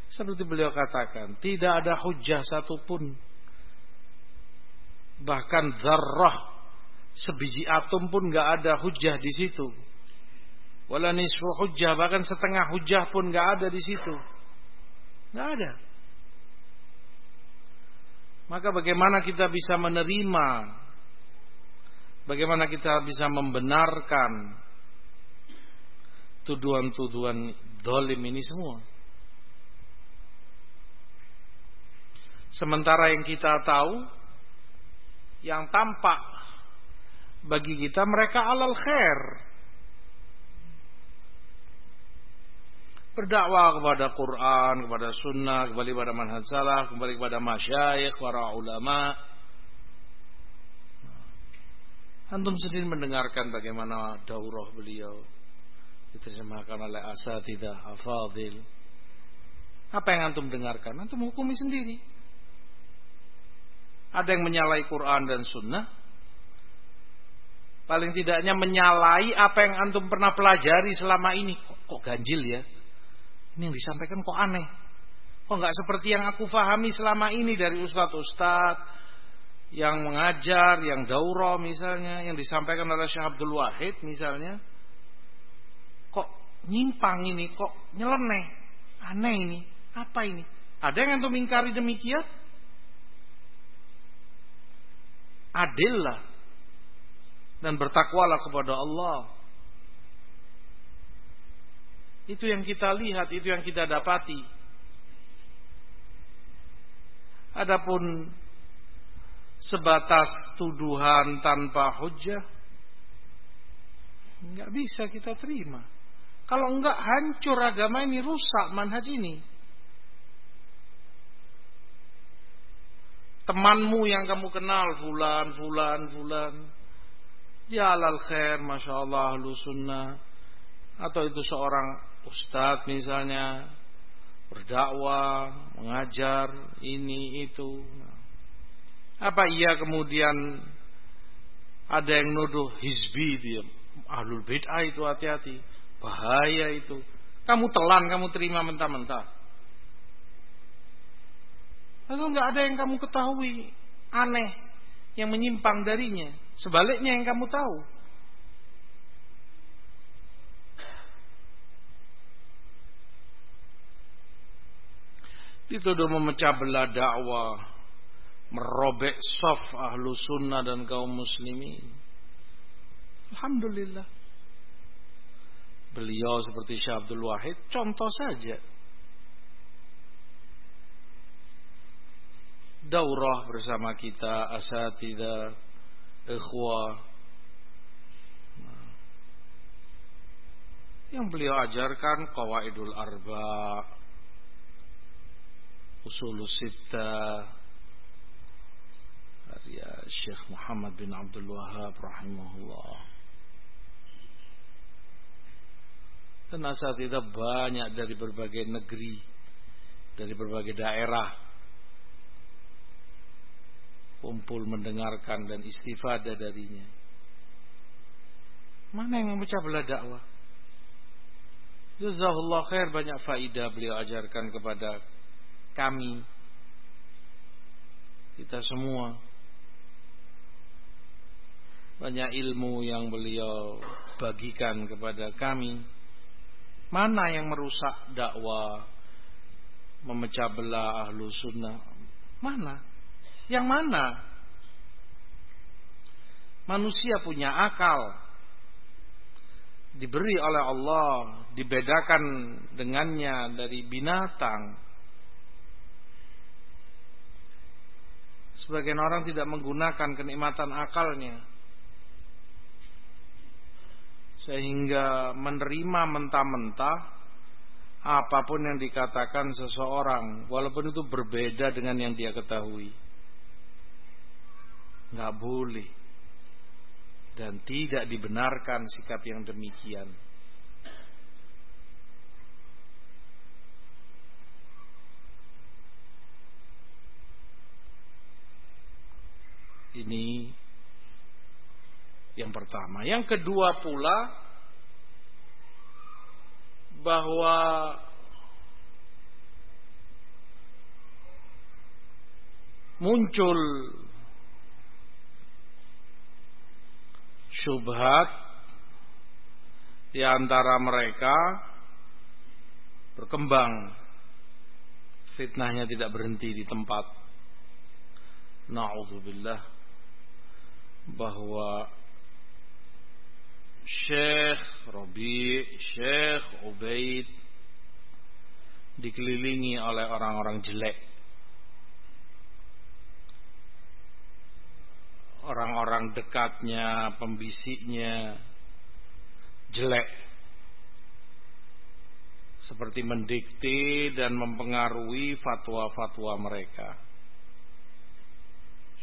seperti beliau katakan, tidak ada hujah satupun. Bahkan zarrah sebiji atom pun nggak ada hujah di situ. Wala nisfu hujah bahkan setengah hujah pun nggak ada di situ. Nggak ada. Maka bagaimana kita bisa menerima Bagaimana kita bisa membenarkan Tuduhan-tuduhan dolim ini semua Sementara yang kita tahu Yang tampak bagi kita mereka alal khair. Berdakwah kepada Quran, kepada sunnah, kembali kepada manhaj salah, kembali kepada masyayikh, para ulama. Antum sendiri mendengarkan bagaimana daurah beliau diterjemahkan oleh asatidah afadil. Apa yang antum dengarkan? Antum hukumi sendiri. Ada yang menyalahi Quran dan sunnah, Paling tidaknya menyalahi apa yang antum pernah pelajari selama ini. Kok, kok ganjil ya? Ini yang disampaikan kok aneh. Kok nggak seperti yang aku fahami selama ini dari ustadz-ustadz yang mengajar, yang daurah misalnya, yang disampaikan oleh Syekh Abdul Wahid misalnya. Kok nyimpang ini, kok nyeleneh, aneh ini, apa ini? Ada yang antum ingkari demikian? Adil dan bertakwalah kepada Allah. Itu yang kita lihat, itu yang kita dapati. Adapun sebatas tuduhan tanpa hujah nggak bisa kita terima. Kalau enggak hancur agama ini, rusak manhaj ini. Temanmu yang kamu kenal, fulan, fulan, fulan, dia alal khair Masya Allah ahlu sunnah. Atau itu seorang ustadz misalnya Berdakwah Mengajar Ini itu. Apa iya kemudian Ada yang nuduh hizbi dia? Ahlul bid'ah itu hati-hati. Bahaya itu. Kamu telan, kamu terima mentah-mentah. Lalu nggak ada yang kamu ketahui. Aneh Yang menyimpang darinya Sebaliknya yang kamu tahu. Dituduh memecah belah dakwah, merobek saf ahlu sunnah dan kaum muslimin. Alhamdulillah. Beliau seperti Syekh Abdul Wahid contoh saja. Daurah bersama kita asatidah ikhwah. Yang beliau ajarkan qawaidul arba usul sitta karya Syekh Muhammad bin Abdul Wahab rahimahullah. Dan asatidah banyak dari berbagai negeri dari berbagai daerah kumpul mendengarkan dan istifadah darinya. Mana yang memecah belah dakwah? Jazahullah khair banyak faidah beliau ajarkan kepada kami. Kita semua. Banyak ilmu yang beliau bagikan kepada kami. Mana yang merusak dakwah memecah belah ahlu sunnah? Mana yang mana? Manusia punya akal. diberi oleh Allah, dibedakan dengannya dari binatang. Sebagian orang tidak menggunakan kenikmatan akalnya sehingga menerima mentah-mentah apa pun yang dikatakan seseorang walaupun itu berbeda dengan yang dia ketahui. Nggak boleh dan tidak dibenarkan sikap yang demikian. Ini yang pertama. Yang kedua pula bahwa muncul syubhat di antara mereka berkembang. Fitnahnya tidak berhenti di tempat. Naudzubillah. Bahwa Syekh Rabi, Syekh Ubaid dikelilingi oleh orang-orang jelek orang-orang dekatnya, pembisiknya jelek. Seperti mendikte dan mempengaruhi fatwa-fatwa mereka.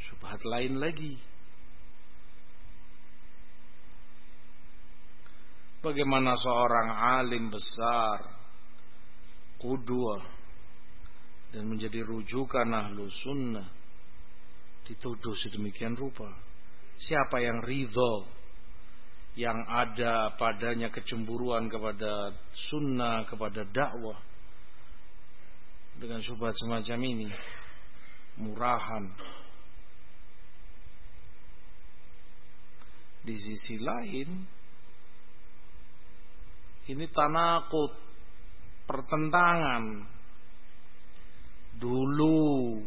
Subhat lain lagi. Bagaimana seorang alim besar, kudua, dan menjadi rujukan ahlu sunnah dituduh sedemikian rupa. Siapa yang ridho yang ada padanya kecemburuan kepada sunnah, kepada dakwah dengan syubhat semacam ini murahan di sisi lain ini tanakut pertentangan dulu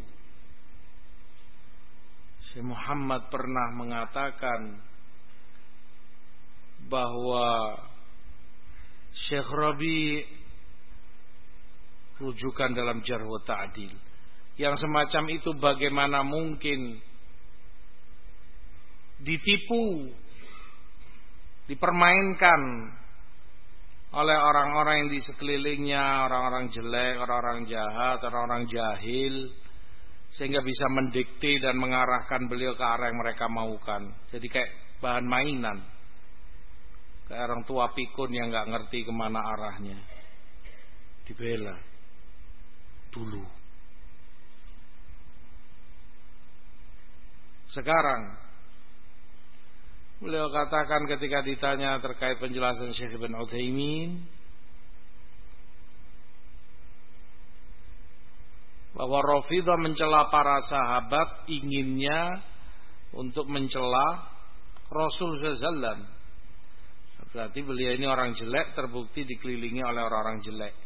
Syekh Muhammad pernah mengatakan bahwa Syekh Rabi rujukan dalam jarh ta'dil. Yang semacam itu bagaimana mungkin ditipu, dipermainkan oleh orang-orang yang di sekelilingnya, orang-orang jelek, orang-orang jahat, orang-orang jahil, sehingga bisa mendikte dan mengarahkan beliau ke arah yang mereka maukan. Jadi kayak bahan mainan. Kayak orang tua pikun yang nggak ngerti ke mana arahnya. Dibela. Dulu. Sekarang beliau katakan ketika ditanya terkait penjelasan Syekh Ibn Uthaymin bahwa Rafidah mencela para sahabat inginnya untuk mencela Rasul SAW. Berarti beliau ini orang jelek terbukti dikelilingi oleh orang-orang jelek.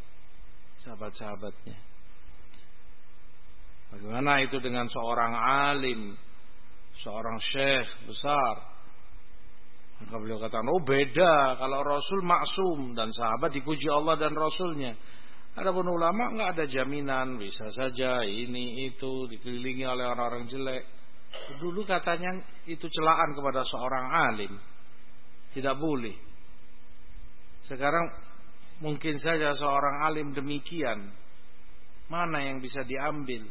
Sahabat-sahabatnya. Bagaimana itu dengan seorang alim, seorang syekh besar? Maka beliau katakan, oh beda kalau Rasul maksum dan sahabat dipuji Allah dan Rasulnya. Adapun ulama nggak ada jaminan, bisa saja ini itu dikelilingi oleh orang-orang jelek. Dulu katanya itu celaan kepada seorang alim. Tidak boleh. Sekarang mungkin saja seorang alim demikian. Mana yang bisa diambil?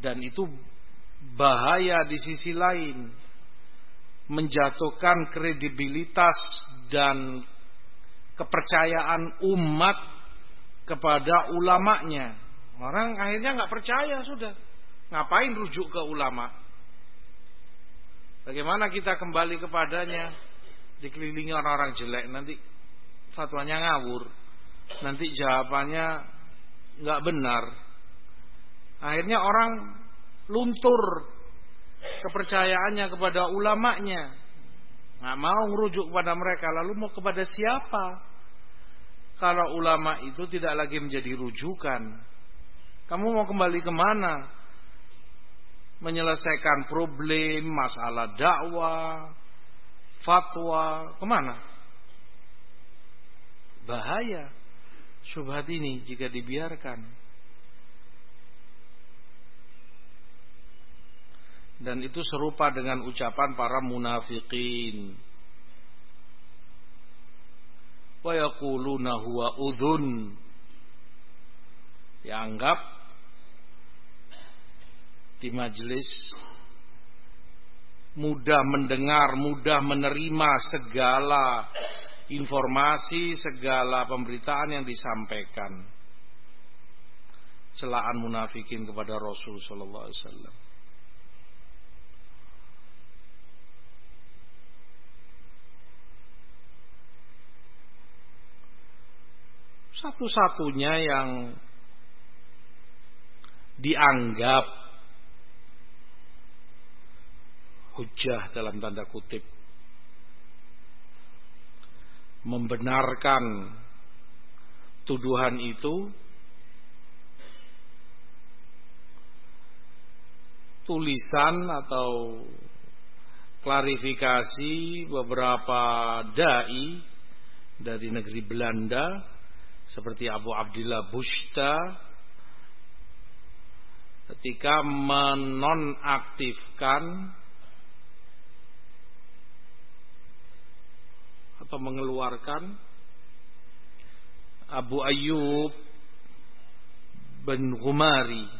Dan itu bahaya di sisi lain. Menjatuhkan kredibilitas dan kepercayaan umat kepada ulamanya. Orang akhirnya nggak percaya sudah. Ngapain rujuk ke ulama? Bagaimana kita kembali kepadanya? Dikelilingi orang-orang jelek nanti fatwanya ngawur. Nanti jawabannya nggak benar. Akhirnya orang luntur kepercayaannya kepada ulamanya nggak mau merujuk kepada mereka lalu mau kepada siapa kalau ulama itu tidak lagi menjadi rujukan kamu mau kembali ke mana menyelesaikan problem masalah dakwah fatwa, ke mana? Bahaya syubhat ini jika dibiarkan. Dan itu serupa dengan ucapan para munafikin. Wa yaquluna huwa udhun. Dianggap di majelis mudah mendengar, mudah menerima segala informasi, segala pemberitaan yang disampaikan. Celaan munafikin kepada Rasul sallallahu alaihi wasallam. Satu-satunya yang dianggap hujah dalam tanda kutip membenarkan tuduhan itu tulisan atau klarifikasi beberapa dai dari negeri Belanda seperti Abu Abdillah Bushta ketika menonaktifkan atau mengeluarkan Abu Ayyub bin Humari.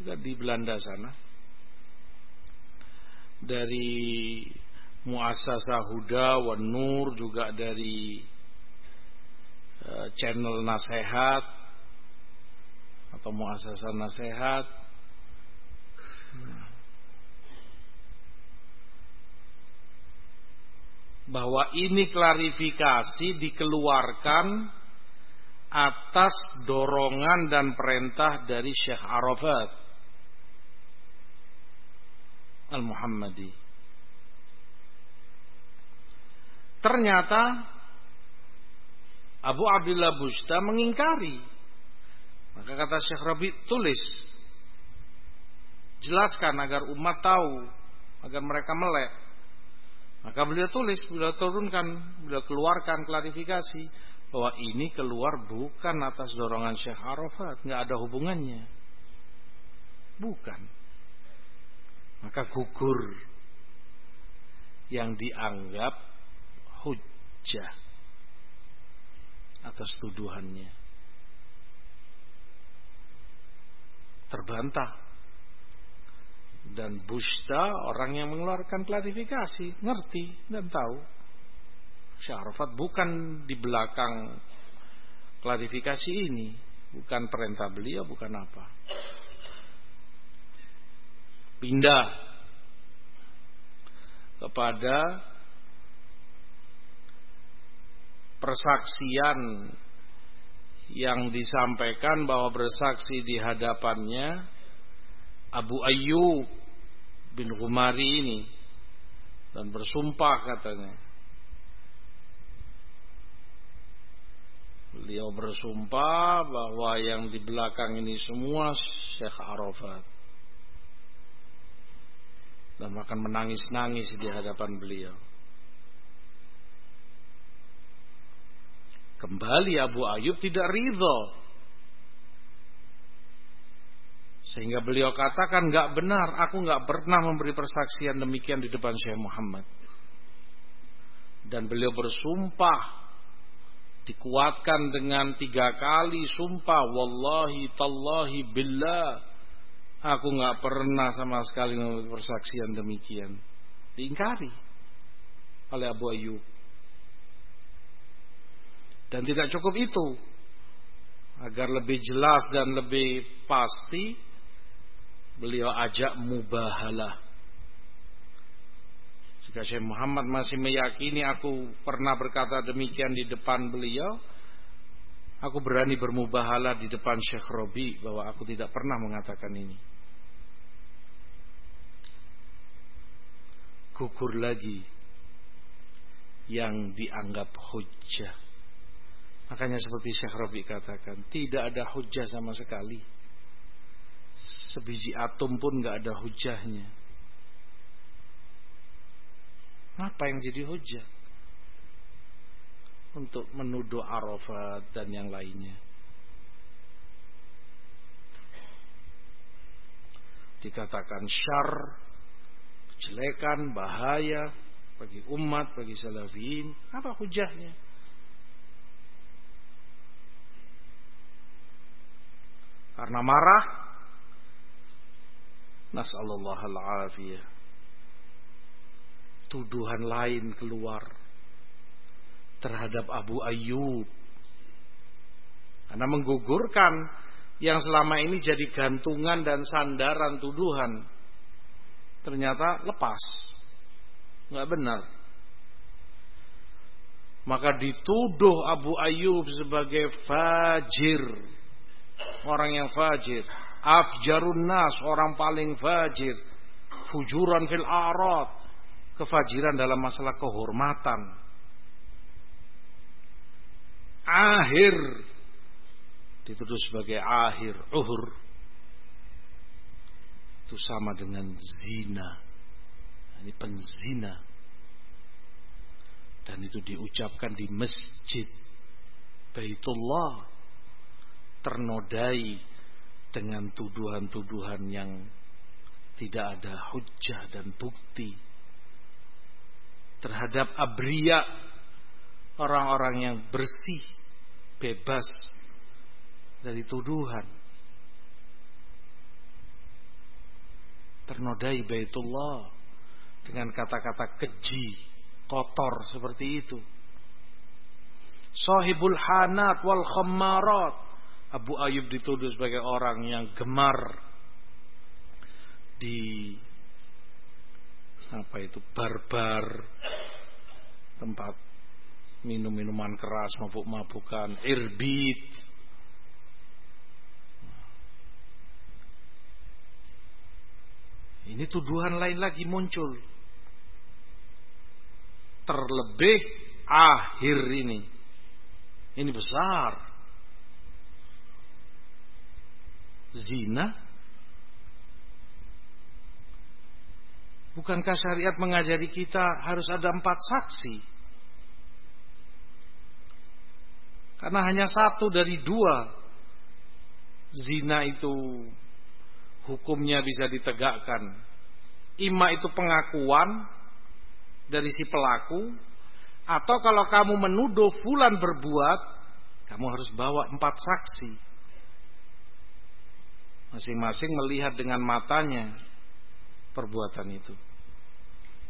Juga di Belanda sana. Dari Muasasa Huda wa Nur juga dari channel Nasehat atau Muasasa Nasehat bahwa ini klarifikasi dikeluarkan atas dorongan dan perintah dari Syekh Arafat Al-Muhammadi. Ternyata Abu Abdullah Busta mengingkari. Maka kata Syekh Rabi tulis. Jelaskan agar umat tahu. Agar mereka melek. Maka beliau tulis, beliau turunkan, beliau keluarkan klarifikasi bahwa ini keluar bukan atas dorongan Syekh Arafat, nggak ada hubungannya. Bukan. Maka gugur yang dianggap hujah atas tuduhannya. Terbantah. Dan Bushta orang yang mengeluarkan klarifikasi. Ngerti dan tahu. Syarafat bukan di belakang klarifikasi ini. Bukan perintah beliau bukan apa. Pindah kepada persaksian yang disampaikan bahwa bersaksi di hadapannya Abu Ayyub bin Humari ini dan bersumpah katanya. Beliau bersumpah bahwa yang di belakang ini semua Syekh Arafat. Dan akan menangis-nangis di hadapan beliau. Kembali Abu Ayub tidak ridho. Sehingga beliau katakan nggak benar, aku nggak pernah memberi persaksian demikian di depan Syekh Muhammad. Dan beliau bersumpah dikuatkan dengan tiga kali sumpah wallahi tallahi billah aku nggak pernah sama sekali memberi persaksian demikian. Diingkari oleh Abu Ayyub dan tidak cukup itu agar lebih jelas dan lebih pasti beliau ajak mubahalah. Jika Syekh Muhammad masih meyakini aku pernah berkata demikian di depan beliau, aku berani bermubahalah di depan Syekh Robi bahwa aku tidak pernah mengatakan ini. Gugur lagi yang dianggap hujah. Makanya seperti Syekh Robi katakan, tidak ada hujah sama sekali sebiji atom pun nggak ada hujahnya. Apa yang jadi hujah? Untuk menuduh Arafat dan yang lainnya. Dikatakan syar, kejelekan, bahaya bagi umat, bagi salafiyin. Apa hujahnya? Karena marah, Nas'alullah al-afiyah. Tuduhan lain keluar terhadap Abu Ayyub. Karena menggugurkan yang selama ini jadi gantungan dan sandaran tuduhan. Ternyata lepas. Nggak benar. Maka dituduh Abu Ayyub sebagai fajir. Orang yang fajir. Afjarun nas orang paling fajir. Fujuran fil arad. Kefajiran dalam masalah kehormatan. Akhir dituduh sebagai akhir uhur. Itu sama dengan zina. Ini penzina. Dan itu diucapkan di masjid Baitullah ternodai dengan tuduhan-tuduhan yang tidak ada hujah dan bukti terhadap abria orang-orang yang bersih bebas dari tuduhan. Ternodai baitullah dengan kata-kata keji kotor seperti itu. Sahibul hanat wal khammarat Abu Ayub dituduh sebagai orang yang gemar di apa itu barbar tempat minum minuman keras mabuk-mabukan irbit. Ini tuduhan lain lagi muncul. Terlebih akhir ini. Ini besar zina? Bukankah syariat mengajari kita harus ada empat saksi? Karena hanya satu dari dua zina itu hukumnya bisa ditegakkan. Ima itu pengakuan dari si pelaku atau kalau kamu menuduh fulan berbuat, kamu harus bawa empat saksi. Masing-masing melihat dengan matanya perbuatan itu.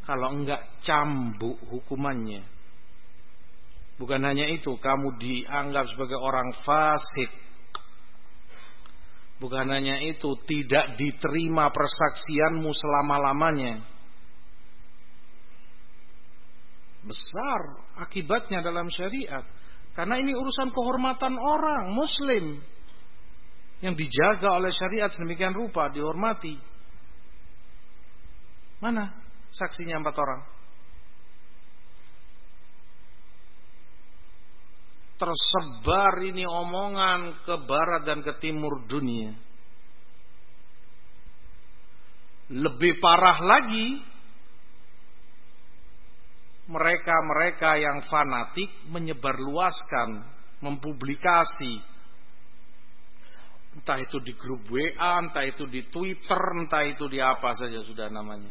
Kalau enggak cambuk hukumannya. Bukan hanya itu, kamu dianggap sebagai orang fasik. Bukan hanya itu, tidak diterima persaksianmu selama-lamanya. Besar akibatnya dalam syariat. Karena ini urusan kehormatan orang muslim yang dijaga oleh syariat sedemikian rupa dihormati. Mana saksinya empat orang? Tersebar ini omongan ke barat dan ke timur dunia. Lebih parah lagi, mereka-mereka yang fanatik menyebarluaskan, mempublikasi Entah itu di grup WA, entah itu di Twitter, entah itu di apa saja sudah namanya.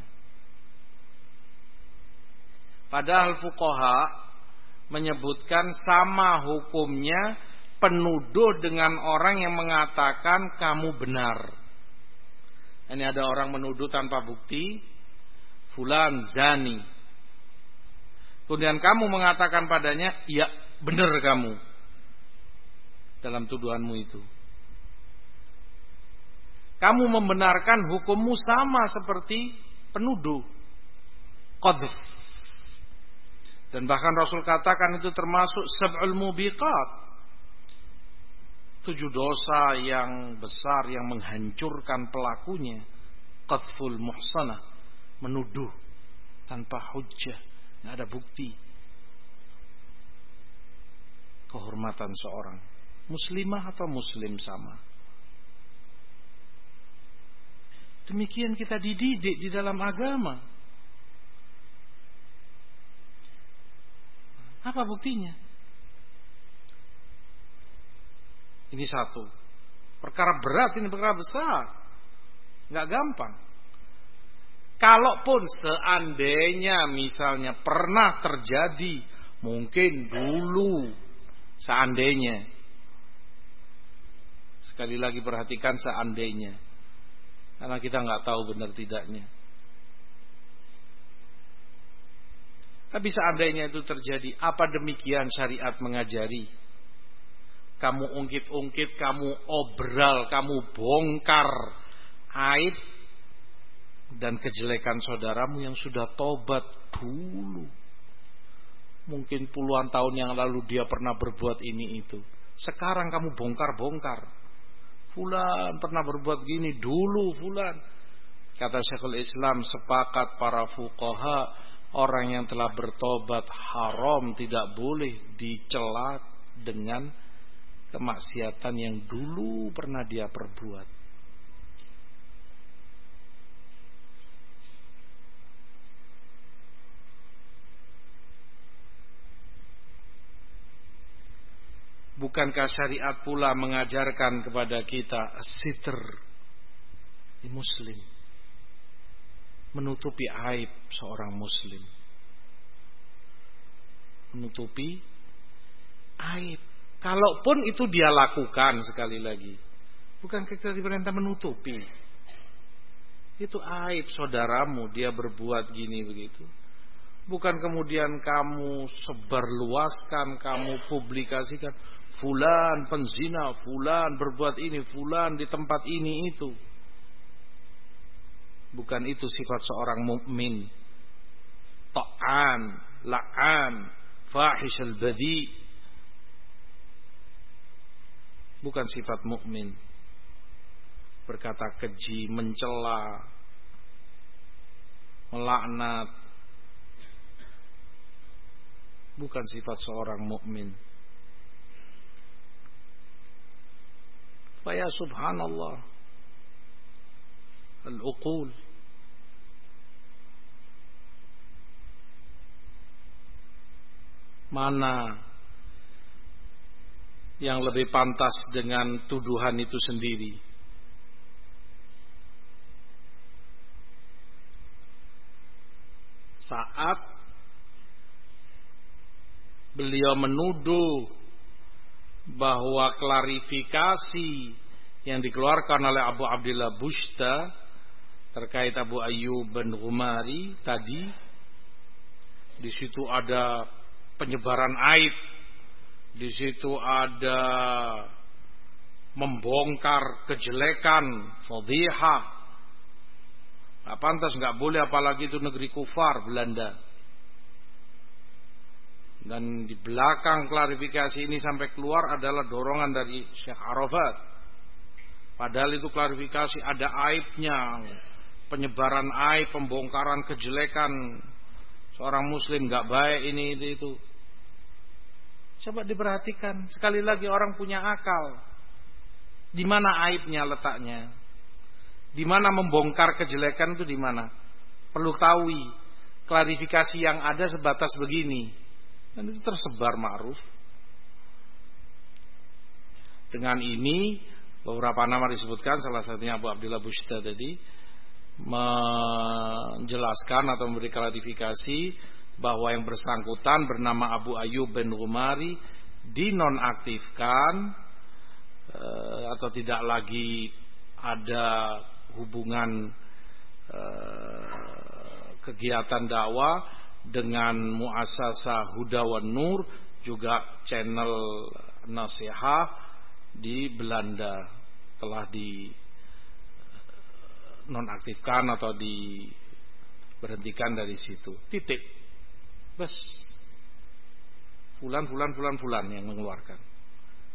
Padahal fukoha menyebutkan sama hukumnya penuduh dengan orang yang mengatakan kamu benar. Ini ada orang menuduh tanpa bukti, fulan zani. Kemudian kamu mengatakan padanya, ya benar kamu dalam tuduhanmu itu kamu membenarkan hukummu sama seperti penuduh. Qadhf dan bahkan Rasul katakan itu termasuk sab'ul mubiqat. Tujuh dosa yang besar yang menghancurkan pelakunya. Qadhful muhsana. Menuduh tanpa hujjah. Tidak ada bukti. Kehormatan seorang. Muslimah atau muslim sama Demikian kita dididik di dalam agama. Apa buktinya? Ini satu. Perkara berat ini perkara besar. Nggak gampang. Kalaupun seandainya misalnya pernah terjadi, mungkin dulu seandainya. Sekali lagi perhatikan seandainya. Karena kita nggak tahu benar tidaknya. Tapi seandainya itu terjadi, apa demikian syariat mengajari? Kamu ungkit-ungkit, kamu obral, kamu bongkar aib dan kejelekan saudaramu yang sudah tobat dulu. Mungkin puluhan tahun yang lalu dia pernah berbuat ini itu. Sekarang kamu bongkar-bongkar. Fulan pernah berbuat gini dulu fulan. Kata Syekhul Islam sepakat para fuqaha orang yang telah bertobat haram tidak boleh dicela dengan kemaksiatan yang dulu pernah dia perbuat. Bukankah syariat pula mengajarkan kepada kita sitr di muslim? Menutupi aib seorang muslim. Menutupi aib. Kalaupun itu dia lakukan sekali lagi bukan kita diperintah menutupi? Itu aib saudaramu dia berbuat gini begitu. Bukan kemudian kamu sebarluaskan kamu publikasikan fulan penzina, fulan berbuat ini, fulan di tempat ini itu. Bukan itu sifat seorang mukmin. Ta'an, la'an, fahish al-badi. Bukan sifat mukmin. Berkata keji, mencela, melaknat. Bukan sifat seorang mukmin. فيا سبحان الله العقول mana yang lebih pantas dengan tuduhan itu sendiri saat beliau menuduh bahwa klarifikasi yang dikeluarkan oleh Abu Abdullah Bushta terkait Abu Ayyub bin Umari tadi di situ ada penyebaran aib di situ ada membongkar kejelekan fadhihah. Nah, pantas nggak boleh apalagi itu negeri kufar Belanda dan di belakang klarifikasi ini sampai keluar adalah dorongan dari Syekh Arafat. Padahal itu klarifikasi ada aibnya, penyebaran aib, pembongkaran kejelekan seorang muslim nggak baik ini itu, itu. Coba diperhatikan, sekali lagi orang punya akal. Di mana aibnya letaknya? Di mana membongkar kejelekan itu di mana? Perlu tahu klarifikasi yang ada sebatas begini dan itu tersebar ma'ruf. Dengan ini beberapa nama disebutkan salah satunya Abu Abdullah Bushta tadi menjelaskan atau memberi klarifikasi bahwa yang bersangkutan bernama Abu Ayub bin Umari dinonaktifkan eh, atau tidak lagi ada hubungan eh, kegiatan dakwah dengan muasasa Huda wan Nur juga channel nasihat di Belanda telah di nonaktifkan atau diberhentikan dari situ. Titik. Bes. Fulan, fulan, fulan, fulan yang mengeluarkan.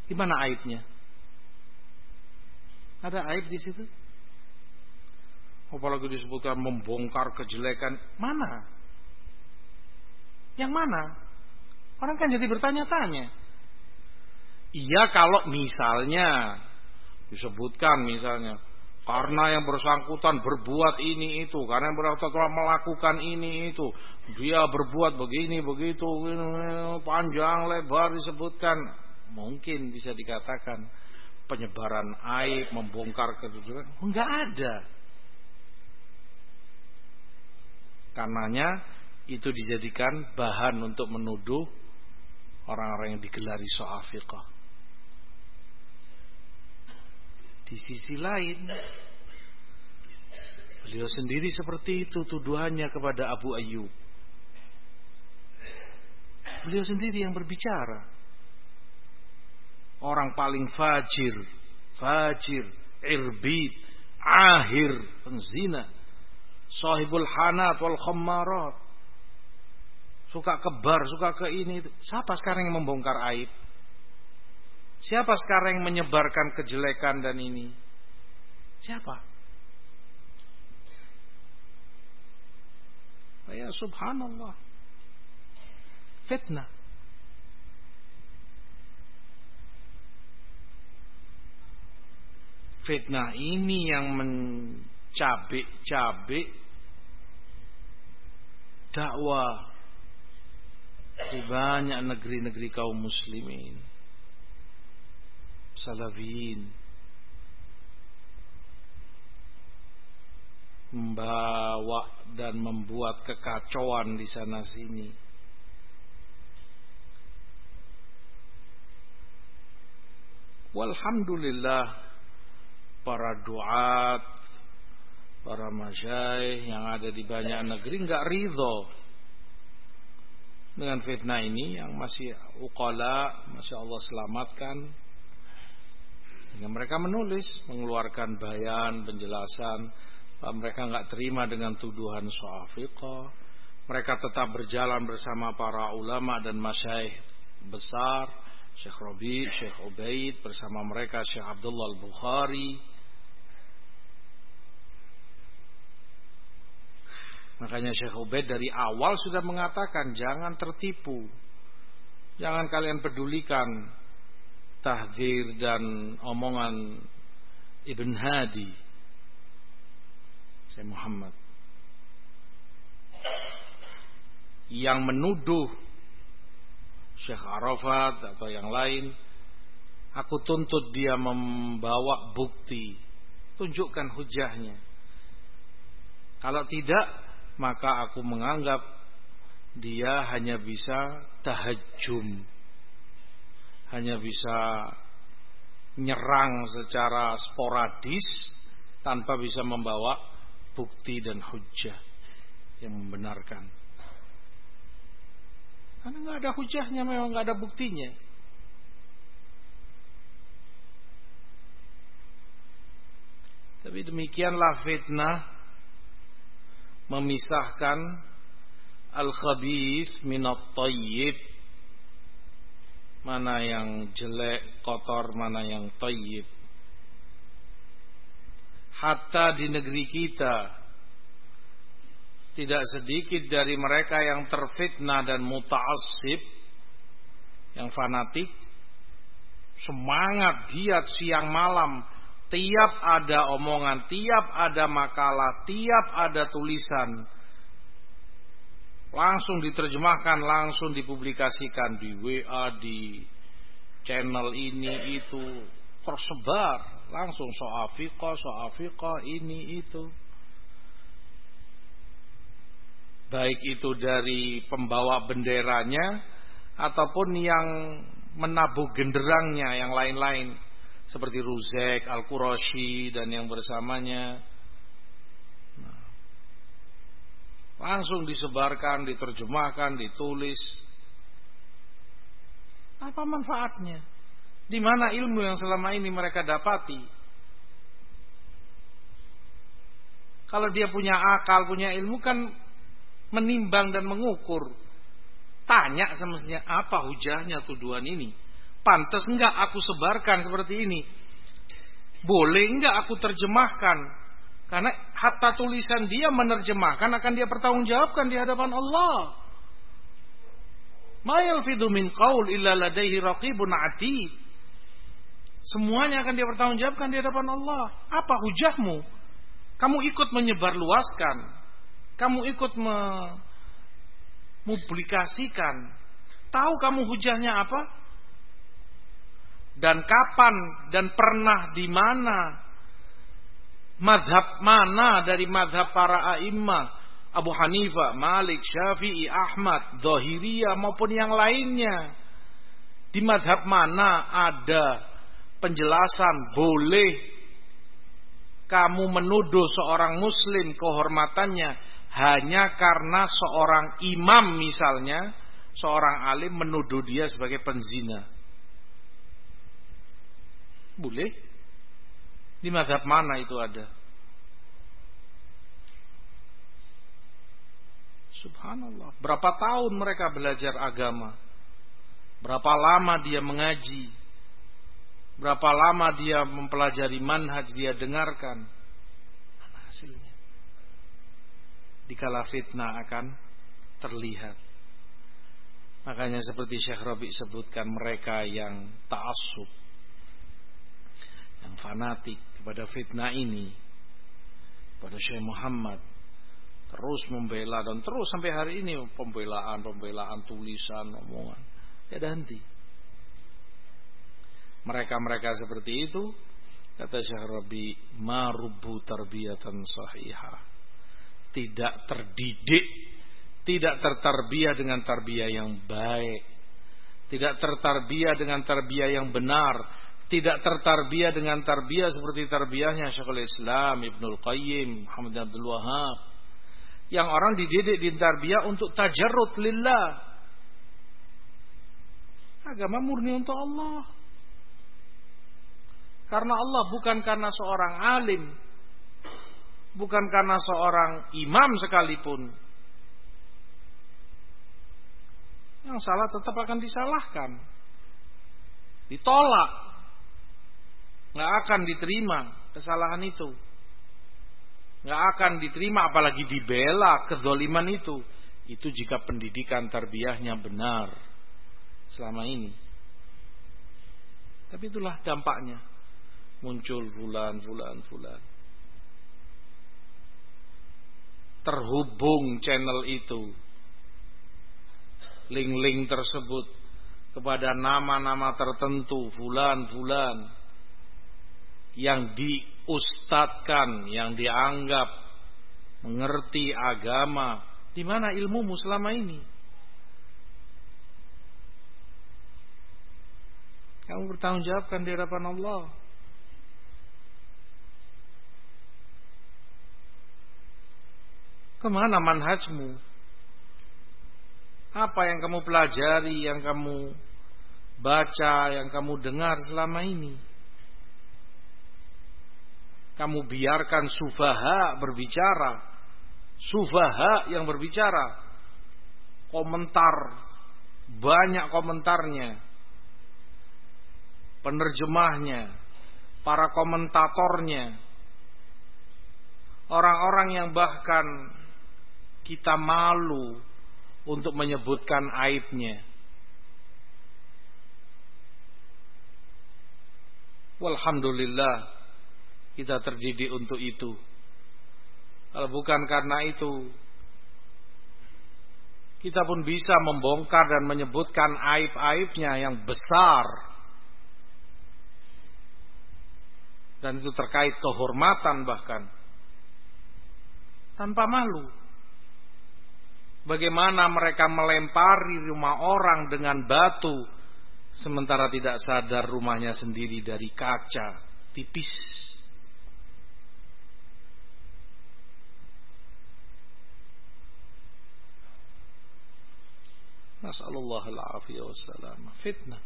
Di mana aibnya? Ada aib di situ? Apalagi disebutkan membongkar kejelekan. Mana? Yang mana? Orang kan jadi bertanya-tanya. Iya kalau misalnya disebutkan misalnya karena yang bersangkutan berbuat ini itu, karena yang bersangkutan melakukan ini itu, dia berbuat begini begitu, panjang lebar disebutkan, mungkin bisa dikatakan penyebaran aib, membongkar kedudukan, enggak ada. Karenanya itu dijadikan bahan untuk menuduh orang-orang yang digelari soal fiqh. Di sisi lain, beliau sendiri seperti itu tuduhannya kepada Abu Ayyub. Beliau sendiri yang berbicara. Orang paling fajir, fajir, irbid, ahir, penzina, sahibul hanat wal khammarat. Suka kebar, suka ke ini. Siapa sekarang yang membongkar aib? Siapa sekarang yang menyebarkan kejelekan dan ini? Siapa? Ya subhanallah. Fitnah. Fitnah ini yang mencabik-cabik dakwah di banyak negeri-negeri kaum muslimin. Salafiyin membawa dan membuat kekacauan di sana sini. Walhamdulillah para duat, para masyaih yang ada di banyak negeri nggak ridho dengan fitnah ini yang masih ukala, masya Allah selamatkan sehingga mereka menulis, mengeluarkan bayan, penjelasan mereka nggak terima dengan tuduhan soal fiqh. Mereka tetap berjalan bersama para ulama dan masyaih besar, Syekh Robi, Syekh Ubaid, bersama mereka Syekh Abdullah Al-Bukhari. Makanya Syekh Ubaid dari awal sudah mengatakan jangan tertipu. Jangan kalian pedulikan tahdir dan omongan Ibn Hadi. Saya Muhammad. Yang menuduh Syekh Arafat atau yang lain aku tuntut dia membawa bukti. Tunjukkan hujahnya. Kalau tidak maka aku menganggap dia hanya bisa tahajum hanya bisa nyerang secara sporadis tanpa bisa membawa bukti dan hujah yang membenarkan. Karena nggak ada hujahnya, memang nggak ada buktinya. Tapi demikianlah fitnah memisahkan al-khabith minat tayyib mana yang jelek, kotor, mana yang tayyib. Hatta di negeri kita tidak sedikit dari mereka yang terfitnah dan muta'assib yang fanatik semangat giat siang malam tiap ada omongan tiap ada makalah tiap ada tulisan langsung diterjemahkan, langsung dipublikasikan di WA, di channel ini itu tersebar langsung soal fiqh ini itu. Baik itu dari pembawa benderanya ataupun yang menabuh genderangnya yang lain-lain seperti Ruzek, Al-Qurashi dan yang bersamanya Langsung disebarkan, diterjemahkan, ditulis. Apa manfaatnya? Di mana ilmu yang selama ini mereka dapati? Kalau dia punya akal, punya ilmu kan menimbang dan mengukur. Tanya semestinya apa hujahnya tuduhan ini? Pantas enggak aku sebarkan seperti ini? Boleh enggak aku terjemahkan? Karena hatta tulisan dia menerjemahkan akan dia pertanggungjawabkan di hadapan Allah. Illa ladaihi raqibun atid. Semuanya akan dia pertanggungjawabkan di hadapan Allah. Apa hujahmu? Kamu ikut menyebarluaskan. Kamu ikut mempublikasikan. Tahu kamu hujahnya apa? Dan kapan dan pernah di mana? Madhab mana dari madhab para a'immah? Abu Hanifah, Malik, Syafi'i, Ahmad, Zahiriyah maupun yang lainnya. Di madhab mana ada penjelasan boleh kamu menuduh seorang muslim kehormatannya hanya karena seorang imam misalnya seorang alim menuduh dia sebagai penzina boleh di madhab mana itu ada Subhanallah berapa tahun mereka belajar agama berapa lama dia mengaji Berapa lama dia mempelajari manhaj dia dengarkan. Mana hasilnya? Dikala fitnah akan terlihat. Makanya seperti Syekh Rabi sebutkan mereka yang ta'assub. Yang fanatik kepada fitnah ini. Pada Syekh Muhammad. Terus membela dan terus sampai hari ini pembelaan, pembelaan, tulisan, omongan. Tidak henti mereka-mereka seperti itu kata Syekh Rabi marubu tarbiyatan sahihah tidak terdidik tidak tertarbiyah dengan tarbiyah yang baik tidak tertarbiyah dengan tarbiyah yang benar tidak tertarbiyah dengan tarbiyah seperti tarbiyahnya Syekhul Islam Ibnul Qayyim Muhammad Abdul Wahab yang orang dididik di tarbiyah untuk tajarrut lillah agama murni untuk Allah karena Allah bukan karena seorang alim, bukan karena seorang imam sekalipun. Yang salah tetap akan disalahkan. Ditolak. Nggak akan diterima kesalahan itu. Nggak akan diterima apalagi dibela kezoliman itu. Itu jika pendidikan tarbiyahnya benar selama ini. Tapi itulah dampaknya muncul fulan fulan fulan terhubung channel itu link-link tersebut kepada nama-nama tertentu fulan fulan yang diustadkan yang dianggap mengerti agama di mana ilmumu selama ini kamu bertanggung jawabkan di hadapan Allah Ke mana manhajmu? Apa yang kamu pelajari, yang kamu baca, yang kamu dengar selama ini? Kamu biarkan sufaha berbicara. Sufaha yang berbicara. Komentar. Banyak komentarnya. Penerjemahnya. Para komentatornya. Orang-orang yang bahkan kita malu untuk menyebutkan aibnya. Walhamdulillah kita terdidik untuk itu. Kalau bukan karena itu, kita pun bisa membongkar dan menyebutkan aib-aibnya yang besar. Dan itu terkait kehormatan bahkan. Tanpa malu. Bagaimana mereka melempari rumah orang dengan batu sementara tidak sadar rumahnya sendiri dari kaca tipis. Nasallallahu alaihi wasallam. Fitnah.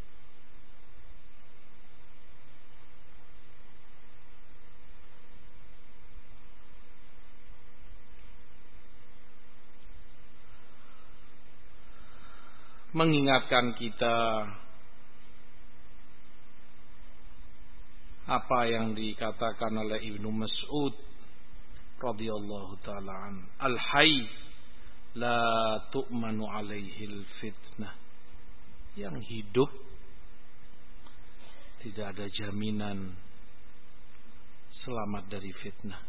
mengingatkan kita apa yang dikatakan oleh Ibnu Mas'ud radhiyallahu taala an al hayy la tu'manu alaihi al fitnah yang hidup Tidak ada jaminan selamat dari fitnah.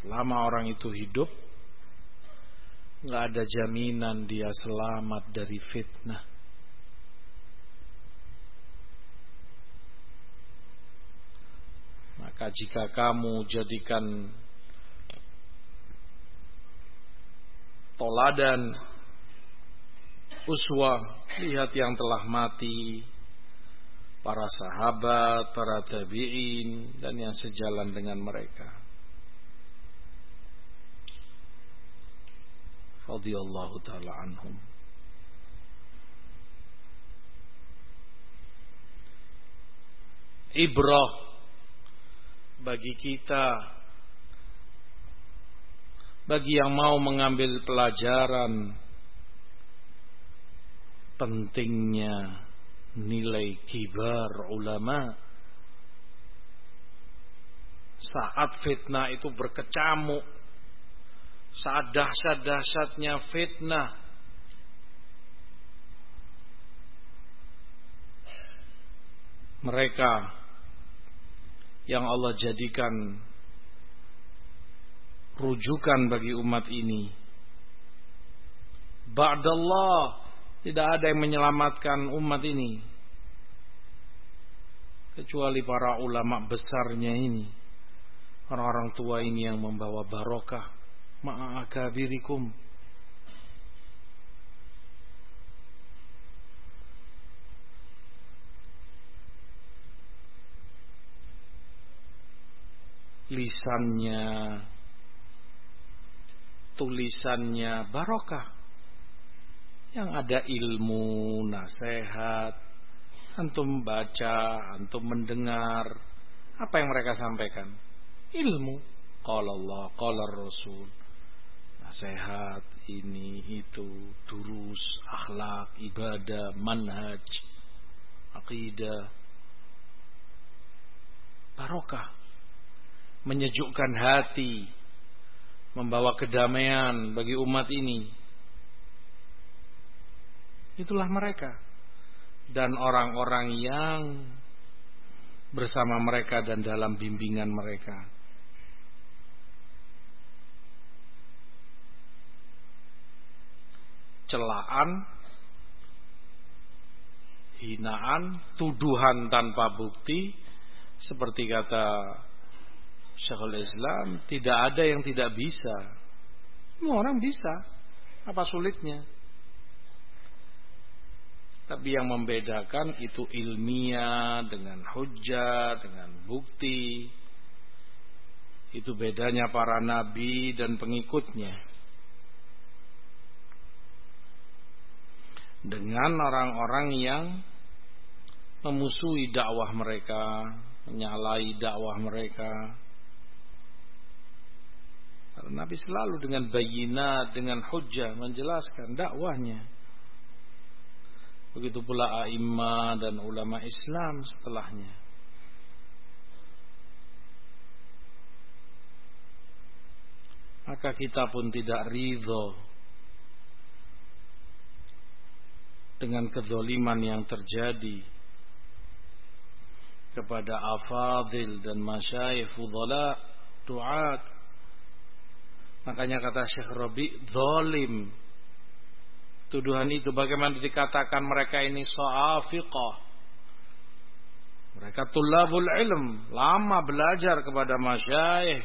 Selama orang itu hidup, nggak ada jaminan dia selamat dari fitnah. Maka jika kamu jadikan toladan uswah lihat yang telah mati para sahabat, para tabi'in dan yang sejalan dengan mereka. Radhiyallahu taala anhum. Ibrah bagi kita bagi yang mau mengambil pelajaran pentingnya nilai kibar ulama saat fitnah itu berkecamuk saat dahsyat-dahsyatnya fitnah mereka yang Allah jadikan rujukan bagi umat ini ba'dallah tidak ada yang menyelamatkan umat ini kecuali para ulama besarnya ini. Orang-orang tua ini yang membawa barokah. Ma'akabirikum. Lisannya, tulisannya barokah yang ada ilmu, nasihat, antum baca, antum mendengar, apa yang mereka sampaikan? Ilmu. Qala Allah, qala Rasul. Nasihat ini itu, durus, akhlak, ibadah, manhaj, akidah. Barokah. Menyejukkan hati, membawa kedamaian bagi umat ini Itulah mereka. Dan orang-orang yang bersama mereka dan dalam bimbingan mereka. Celaan, hinaan, tuduhan tanpa bukti, seperti kata Syekhul Islam, tidak ada yang tidak bisa. Semua orang bisa. Apa sulitnya? Tapi yang membedakan itu ilmiah dengan hujah, dengan bukti. Itu bedanya para nabi dan pengikutnya. Dengan orang-orang yang memusuhi dakwah mereka, menyalahi dakwah mereka. Karena Nabi selalu dengan bayina, dengan hujah menjelaskan dakwahnya. Begitu pula a'imah dan ulama Islam setelahnya. Maka kita pun tidak ridho dengan kezoliman yang terjadi kepada afadil dan masyayikh fudhala duat makanya kata Syekh Rabi zalim tuduhan itu bagaimana dikatakan mereka ini so'afiqah. Mereka tulabul ilm lama belajar kepada masyayikh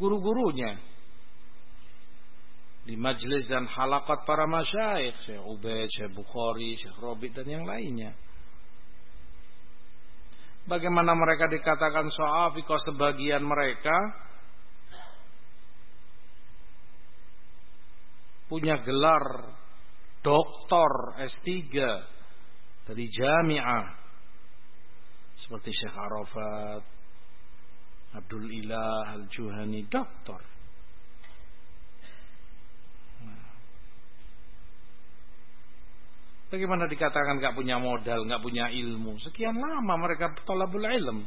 guru-gurunya. Di majlis dan halakat para masyayikh Syekh Ubaid, Syekh Bukhari, Syekh Robi dan yang lainnya. Bagaimana mereka dikatakan so'afiqah sebagian mereka punya gelar doktor S3 dari jamiah seperti Syekh Arafat Abdul Ilah Al-Juhani doktor Bagaimana dikatakan gak punya modal, gak punya ilmu? Sekian lama mereka tolabul ilm.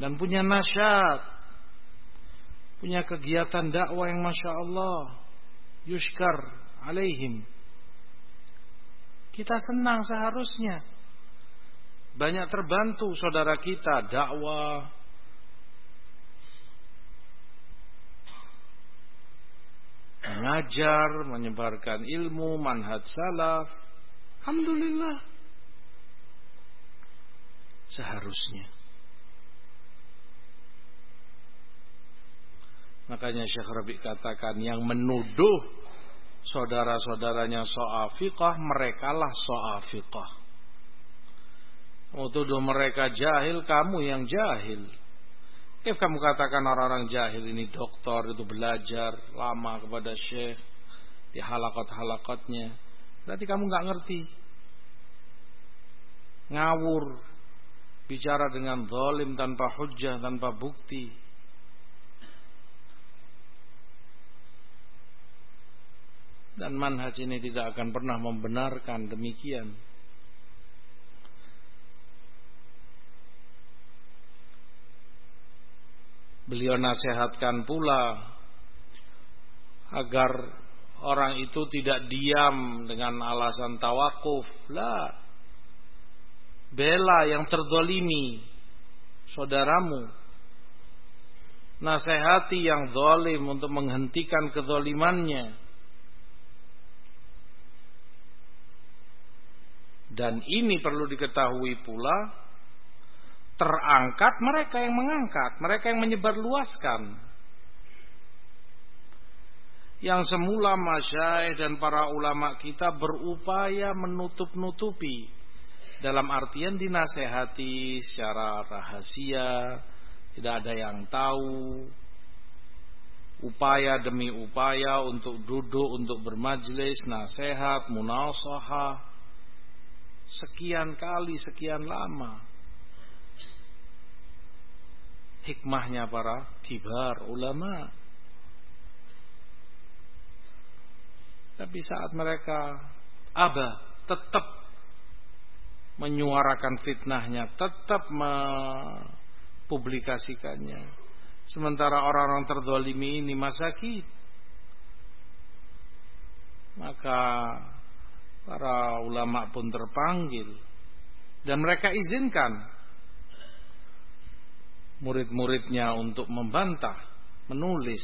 Dan punya nasyat. Punya kegiatan dakwah yang Masya Allah. Yushkar alaihim Kita senang seharusnya. Banyak terbantu saudara kita dakwah mengajar, menyebarkan ilmu, manhaj salaf. Alhamdulillah. Seharusnya. Makanya Syekh Rabi katakan yang menuduh saudara-saudaranya so'afiqah, merekalah so'afiqah. Mau tuduh mereka jahil, kamu yang jahil. If kamu katakan orang-orang jahil ini doktor itu belajar lama kepada syekh di halakot-halakotnya, berarti kamu nggak ngerti. Ngawur, bicara dengan zalim tanpa hujah, tanpa bukti. Dan manhaj ini tidak akan pernah membenarkan demikian. Beliau nasihatkan pula agar orang itu tidak diam dengan alasan tawakuf. Lah. Bela yang terzolimi saudaramu. Nasihati yang zalim untuk menghentikan kezolimannya. Dan ini perlu diketahui pula terangkat mereka yang mengangkat, mereka yang menyebarluaskan. Yang semula masyaih dan para ulama kita berupaya menutup-nutupi dalam artian dinasehati secara rahasia, tidak ada yang tahu. Upaya demi upaya untuk duduk, untuk bermajlis, nasihat, munasahah. Sekian kali, sekian lama hikmahnya para kibar ulama. Tapi saat mereka abah tetap menyuarakan fitnahnya, tetap mempublikasikannya. Sementara orang-orang terdolimi ini masakit. Maka para ulama pun terpanggil. Dan mereka izinkan murid-muridnya untuk membantah, menulis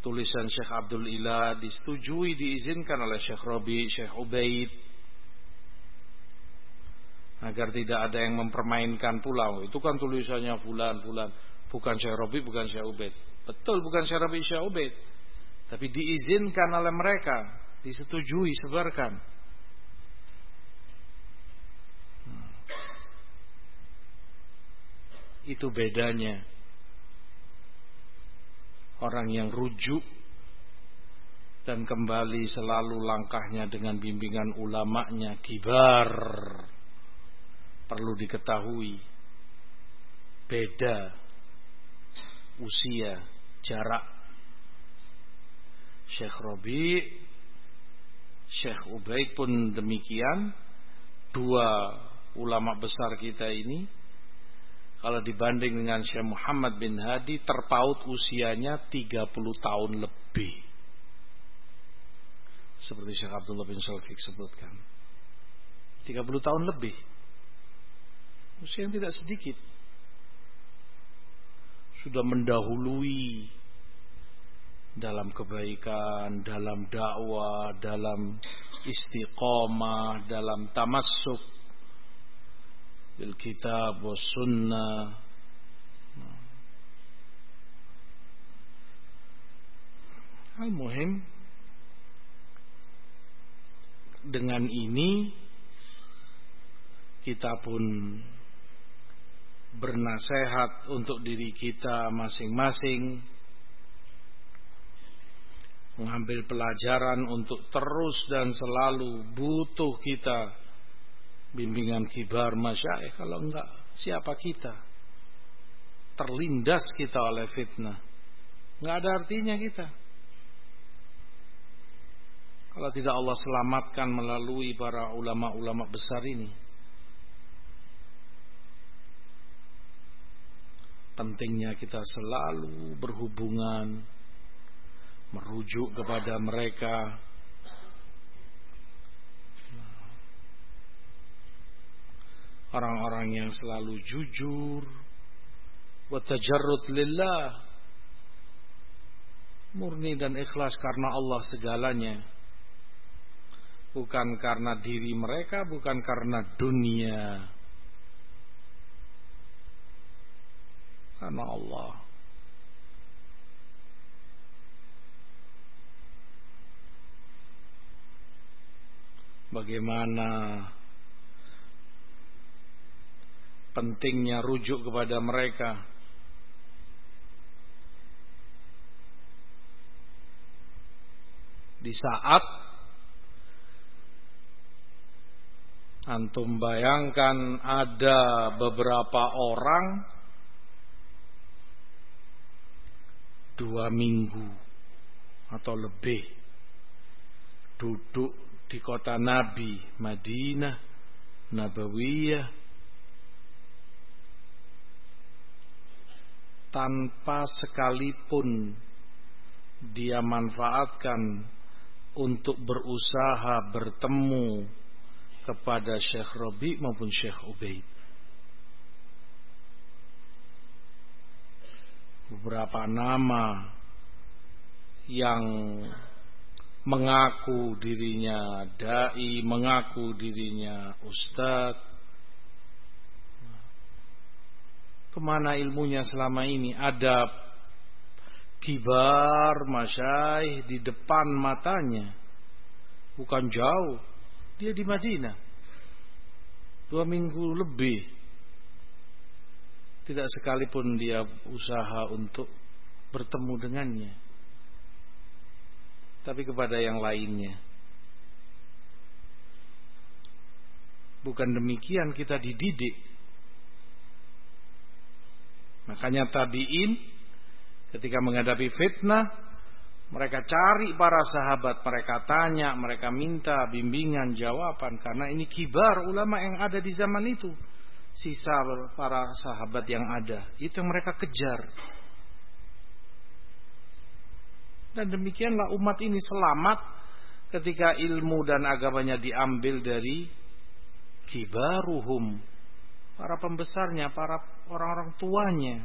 tulisan Syekh Abdul Ilah disetujui diizinkan oleh Syekh Robi, Syekh Ubaid agar tidak ada yang mempermainkan pulau. Itu kan tulisannya fulan-fulan, bukan Syekh Robi, bukan Syekh Ubaid. Betul bukan Syekh Robi, Syekh Ubaid. Tapi diizinkan oleh mereka, disetujui, sebarkan. Itu bedanya. Orang yang rujuk dan kembali selalu langkahnya dengan bimbingan ulamanya kibar. Perlu diketahui beda usia jarak. Syekh Robi Syekh Ubaid pun demikian dua ulama besar kita ini kalau dibanding dengan Syekh Muhammad bin Hadi terpaut usianya 30 tahun lebih. Seperti Syekh Abdullah bin Salfik sebutkan. 30 tahun lebih. Usia yang tidak sedikit. Sudah mendahului dalam kebaikan, dalam dakwah, dalam istiqomah, dalam tamassuk. Bil kitab was sunnah. Al-Muhim Dengan ini Kita pun Bernasehat Untuk diri kita masing-masing Mengambil pelajaran Untuk terus dan selalu Butuh kita. Bimbingan kibar masyaih kalau enggak siapa kita? Terlindas kita oleh fitnah. Enggak ada artinya kita. Kalau tidak Allah selamatkan melalui para ulama-ulama besar ini. Pentingnya kita selalu berhubungan merujuk kepada mereka. Orang-orang yang selalu jujur. Wa tajarrud lillah. Murni dan ikhlas karena Allah segalanya. Bukan karena diri mereka bukan karena dunia. Karena Allah bagaimana pentingnya rujuk kepada mereka. Di saat antum bayangkan ada beberapa orang dua minggu atau lebih duduk di kota Nabi Madinah Nabawiyah tanpa sekalipun dia manfaatkan untuk berusaha bertemu kepada Syekh Robi maupun Syekh Ubaid. Beberapa nama yang mengaku dirinya dai, mengaku dirinya ustadz, Ke mana ilmunya selama ini? Ada kibar masyaih di depan matanya. Bukan jauh. Dia di Madinah. Dua minggu lebih. Tidak sekalipun dia usaha untuk bertemu dengannya. Tapi kepada yang lainnya. Bukan demikian kita dididik Makanya tabi'in ketika menghadapi fitnah mereka cari para sahabat, mereka tanya, mereka minta bimbingan, jawaban karena ini kibar ulama yang ada di zaman itu. Sisa para sahabat yang ada, itu yang mereka kejar. Dan demikianlah umat ini selamat ketika ilmu dan agamanya diambil dari kibaruhum, para pembesarnya, para orang-orang tuanya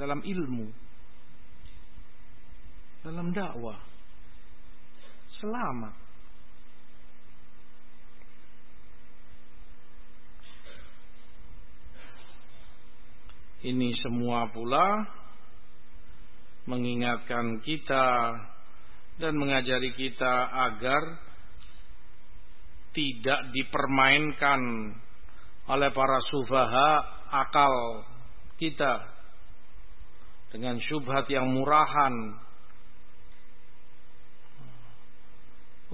dalam ilmu, dalam dakwah. Selamat. Ini semua pula mengingatkan kita dan mengajari kita agar tidak dipermainkan oleh para sufaha akal kita dengan syubhat yang murahan.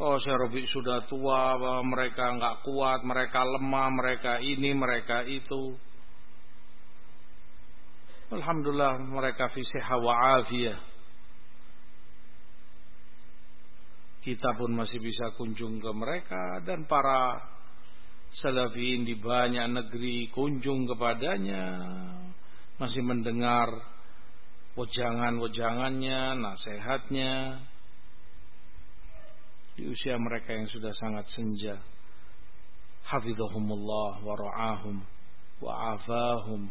Oh, saya Robi sudah tua, mereka nggak kuat, mereka lemah, mereka ini, mereka itu. Alhamdulillah mereka fi wa afiyah. Kita pun masih bisa kunjung ke mereka dan para salafiyin di banyak negeri kunjung kepadanya masih mendengar wejangan-wejangannya, nasihatnya di usia mereka yang sudah sangat senja. Hafizahumullah wa ra'ahum wa afahum.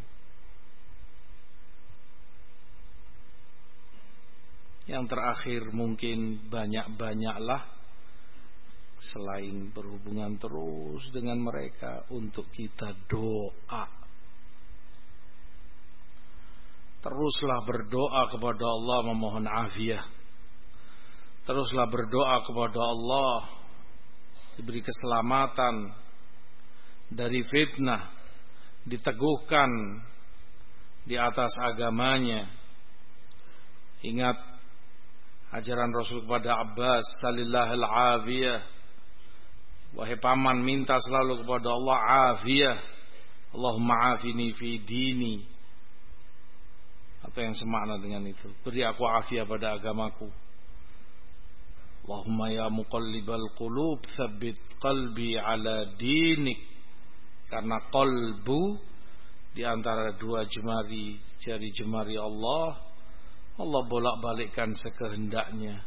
Yang terakhir mungkin banyak-banyaklah selain berhubungan terus dengan mereka untuk kita doa Teruslah berdoa kepada Allah memohon afiah. Teruslah berdoa kepada Allah diberi keselamatan dari fitnah, diteguhkan di atas agamanya. Ingat ajaran Rasul kepada Abbas salillah al-afiyah. Wahai paman minta selalu kepada Allah afiyah. Allahumma afini fi dini atau yang semakna dengan itu. Beri aku afiat pada agamaku. Allahumma ya muqallibal qulub tsabbit qalbi ala dinik. Karena qalbu di antara dua jemari jari jemari Allah Allah bolak-balikkan sekehendaknya.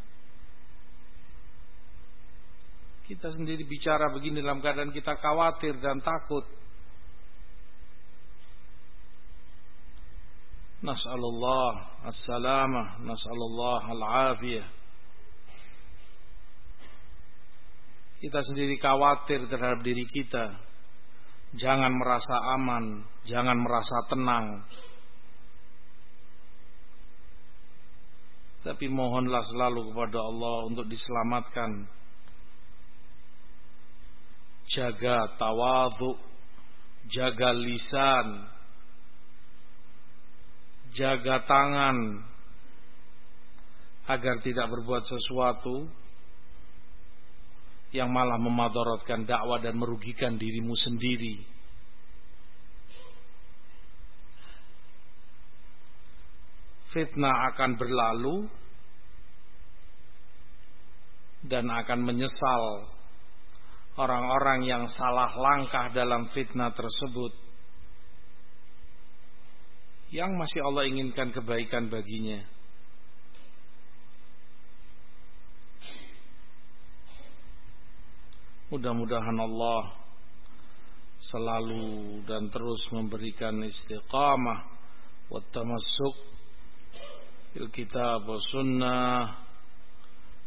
Kita sendiri bicara begini dalam keadaan kita khawatir dan takut. Nas'alullah as-salamah, nas'alullah al-afiyah. Kita sendiri khawatir terhadap diri kita. Jangan merasa aman, jangan merasa tenang. Tapi mohonlah selalu kepada Allah untuk diselamatkan. Jaga tawadhu, jaga lisan, jaga tangan agar tidak berbuat sesuatu yang malah memadaratkan dakwah dan merugikan dirimu sendiri. Fitnah akan berlalu dan akan menyesal orang-orang yang salah langkah dalam fitnah tersebut yang masih Allah inginkan kebaikan baginya. Mudah-mudahan Allah selalu dan terus memberikan istiqamah wa tamassuk kitab sunnah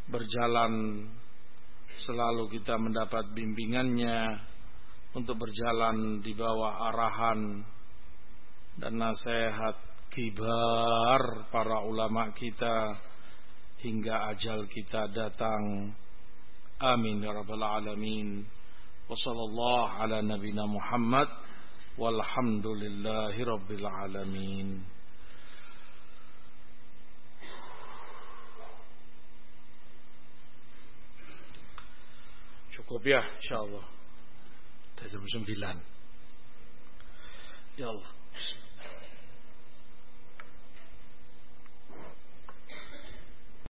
berjalan selalu kita mendapat bimbingannya untuk berjalan di bawah arahan dan nasihat kibar para ulama kita hingga ajal kita datang. Amin ya rabbal alamin. Wa sallallahu ala nabina Muhammad walhamdulillahi rabbil alamin. Cukup ya insyaallah. Sudah jam 9. Ya Allah.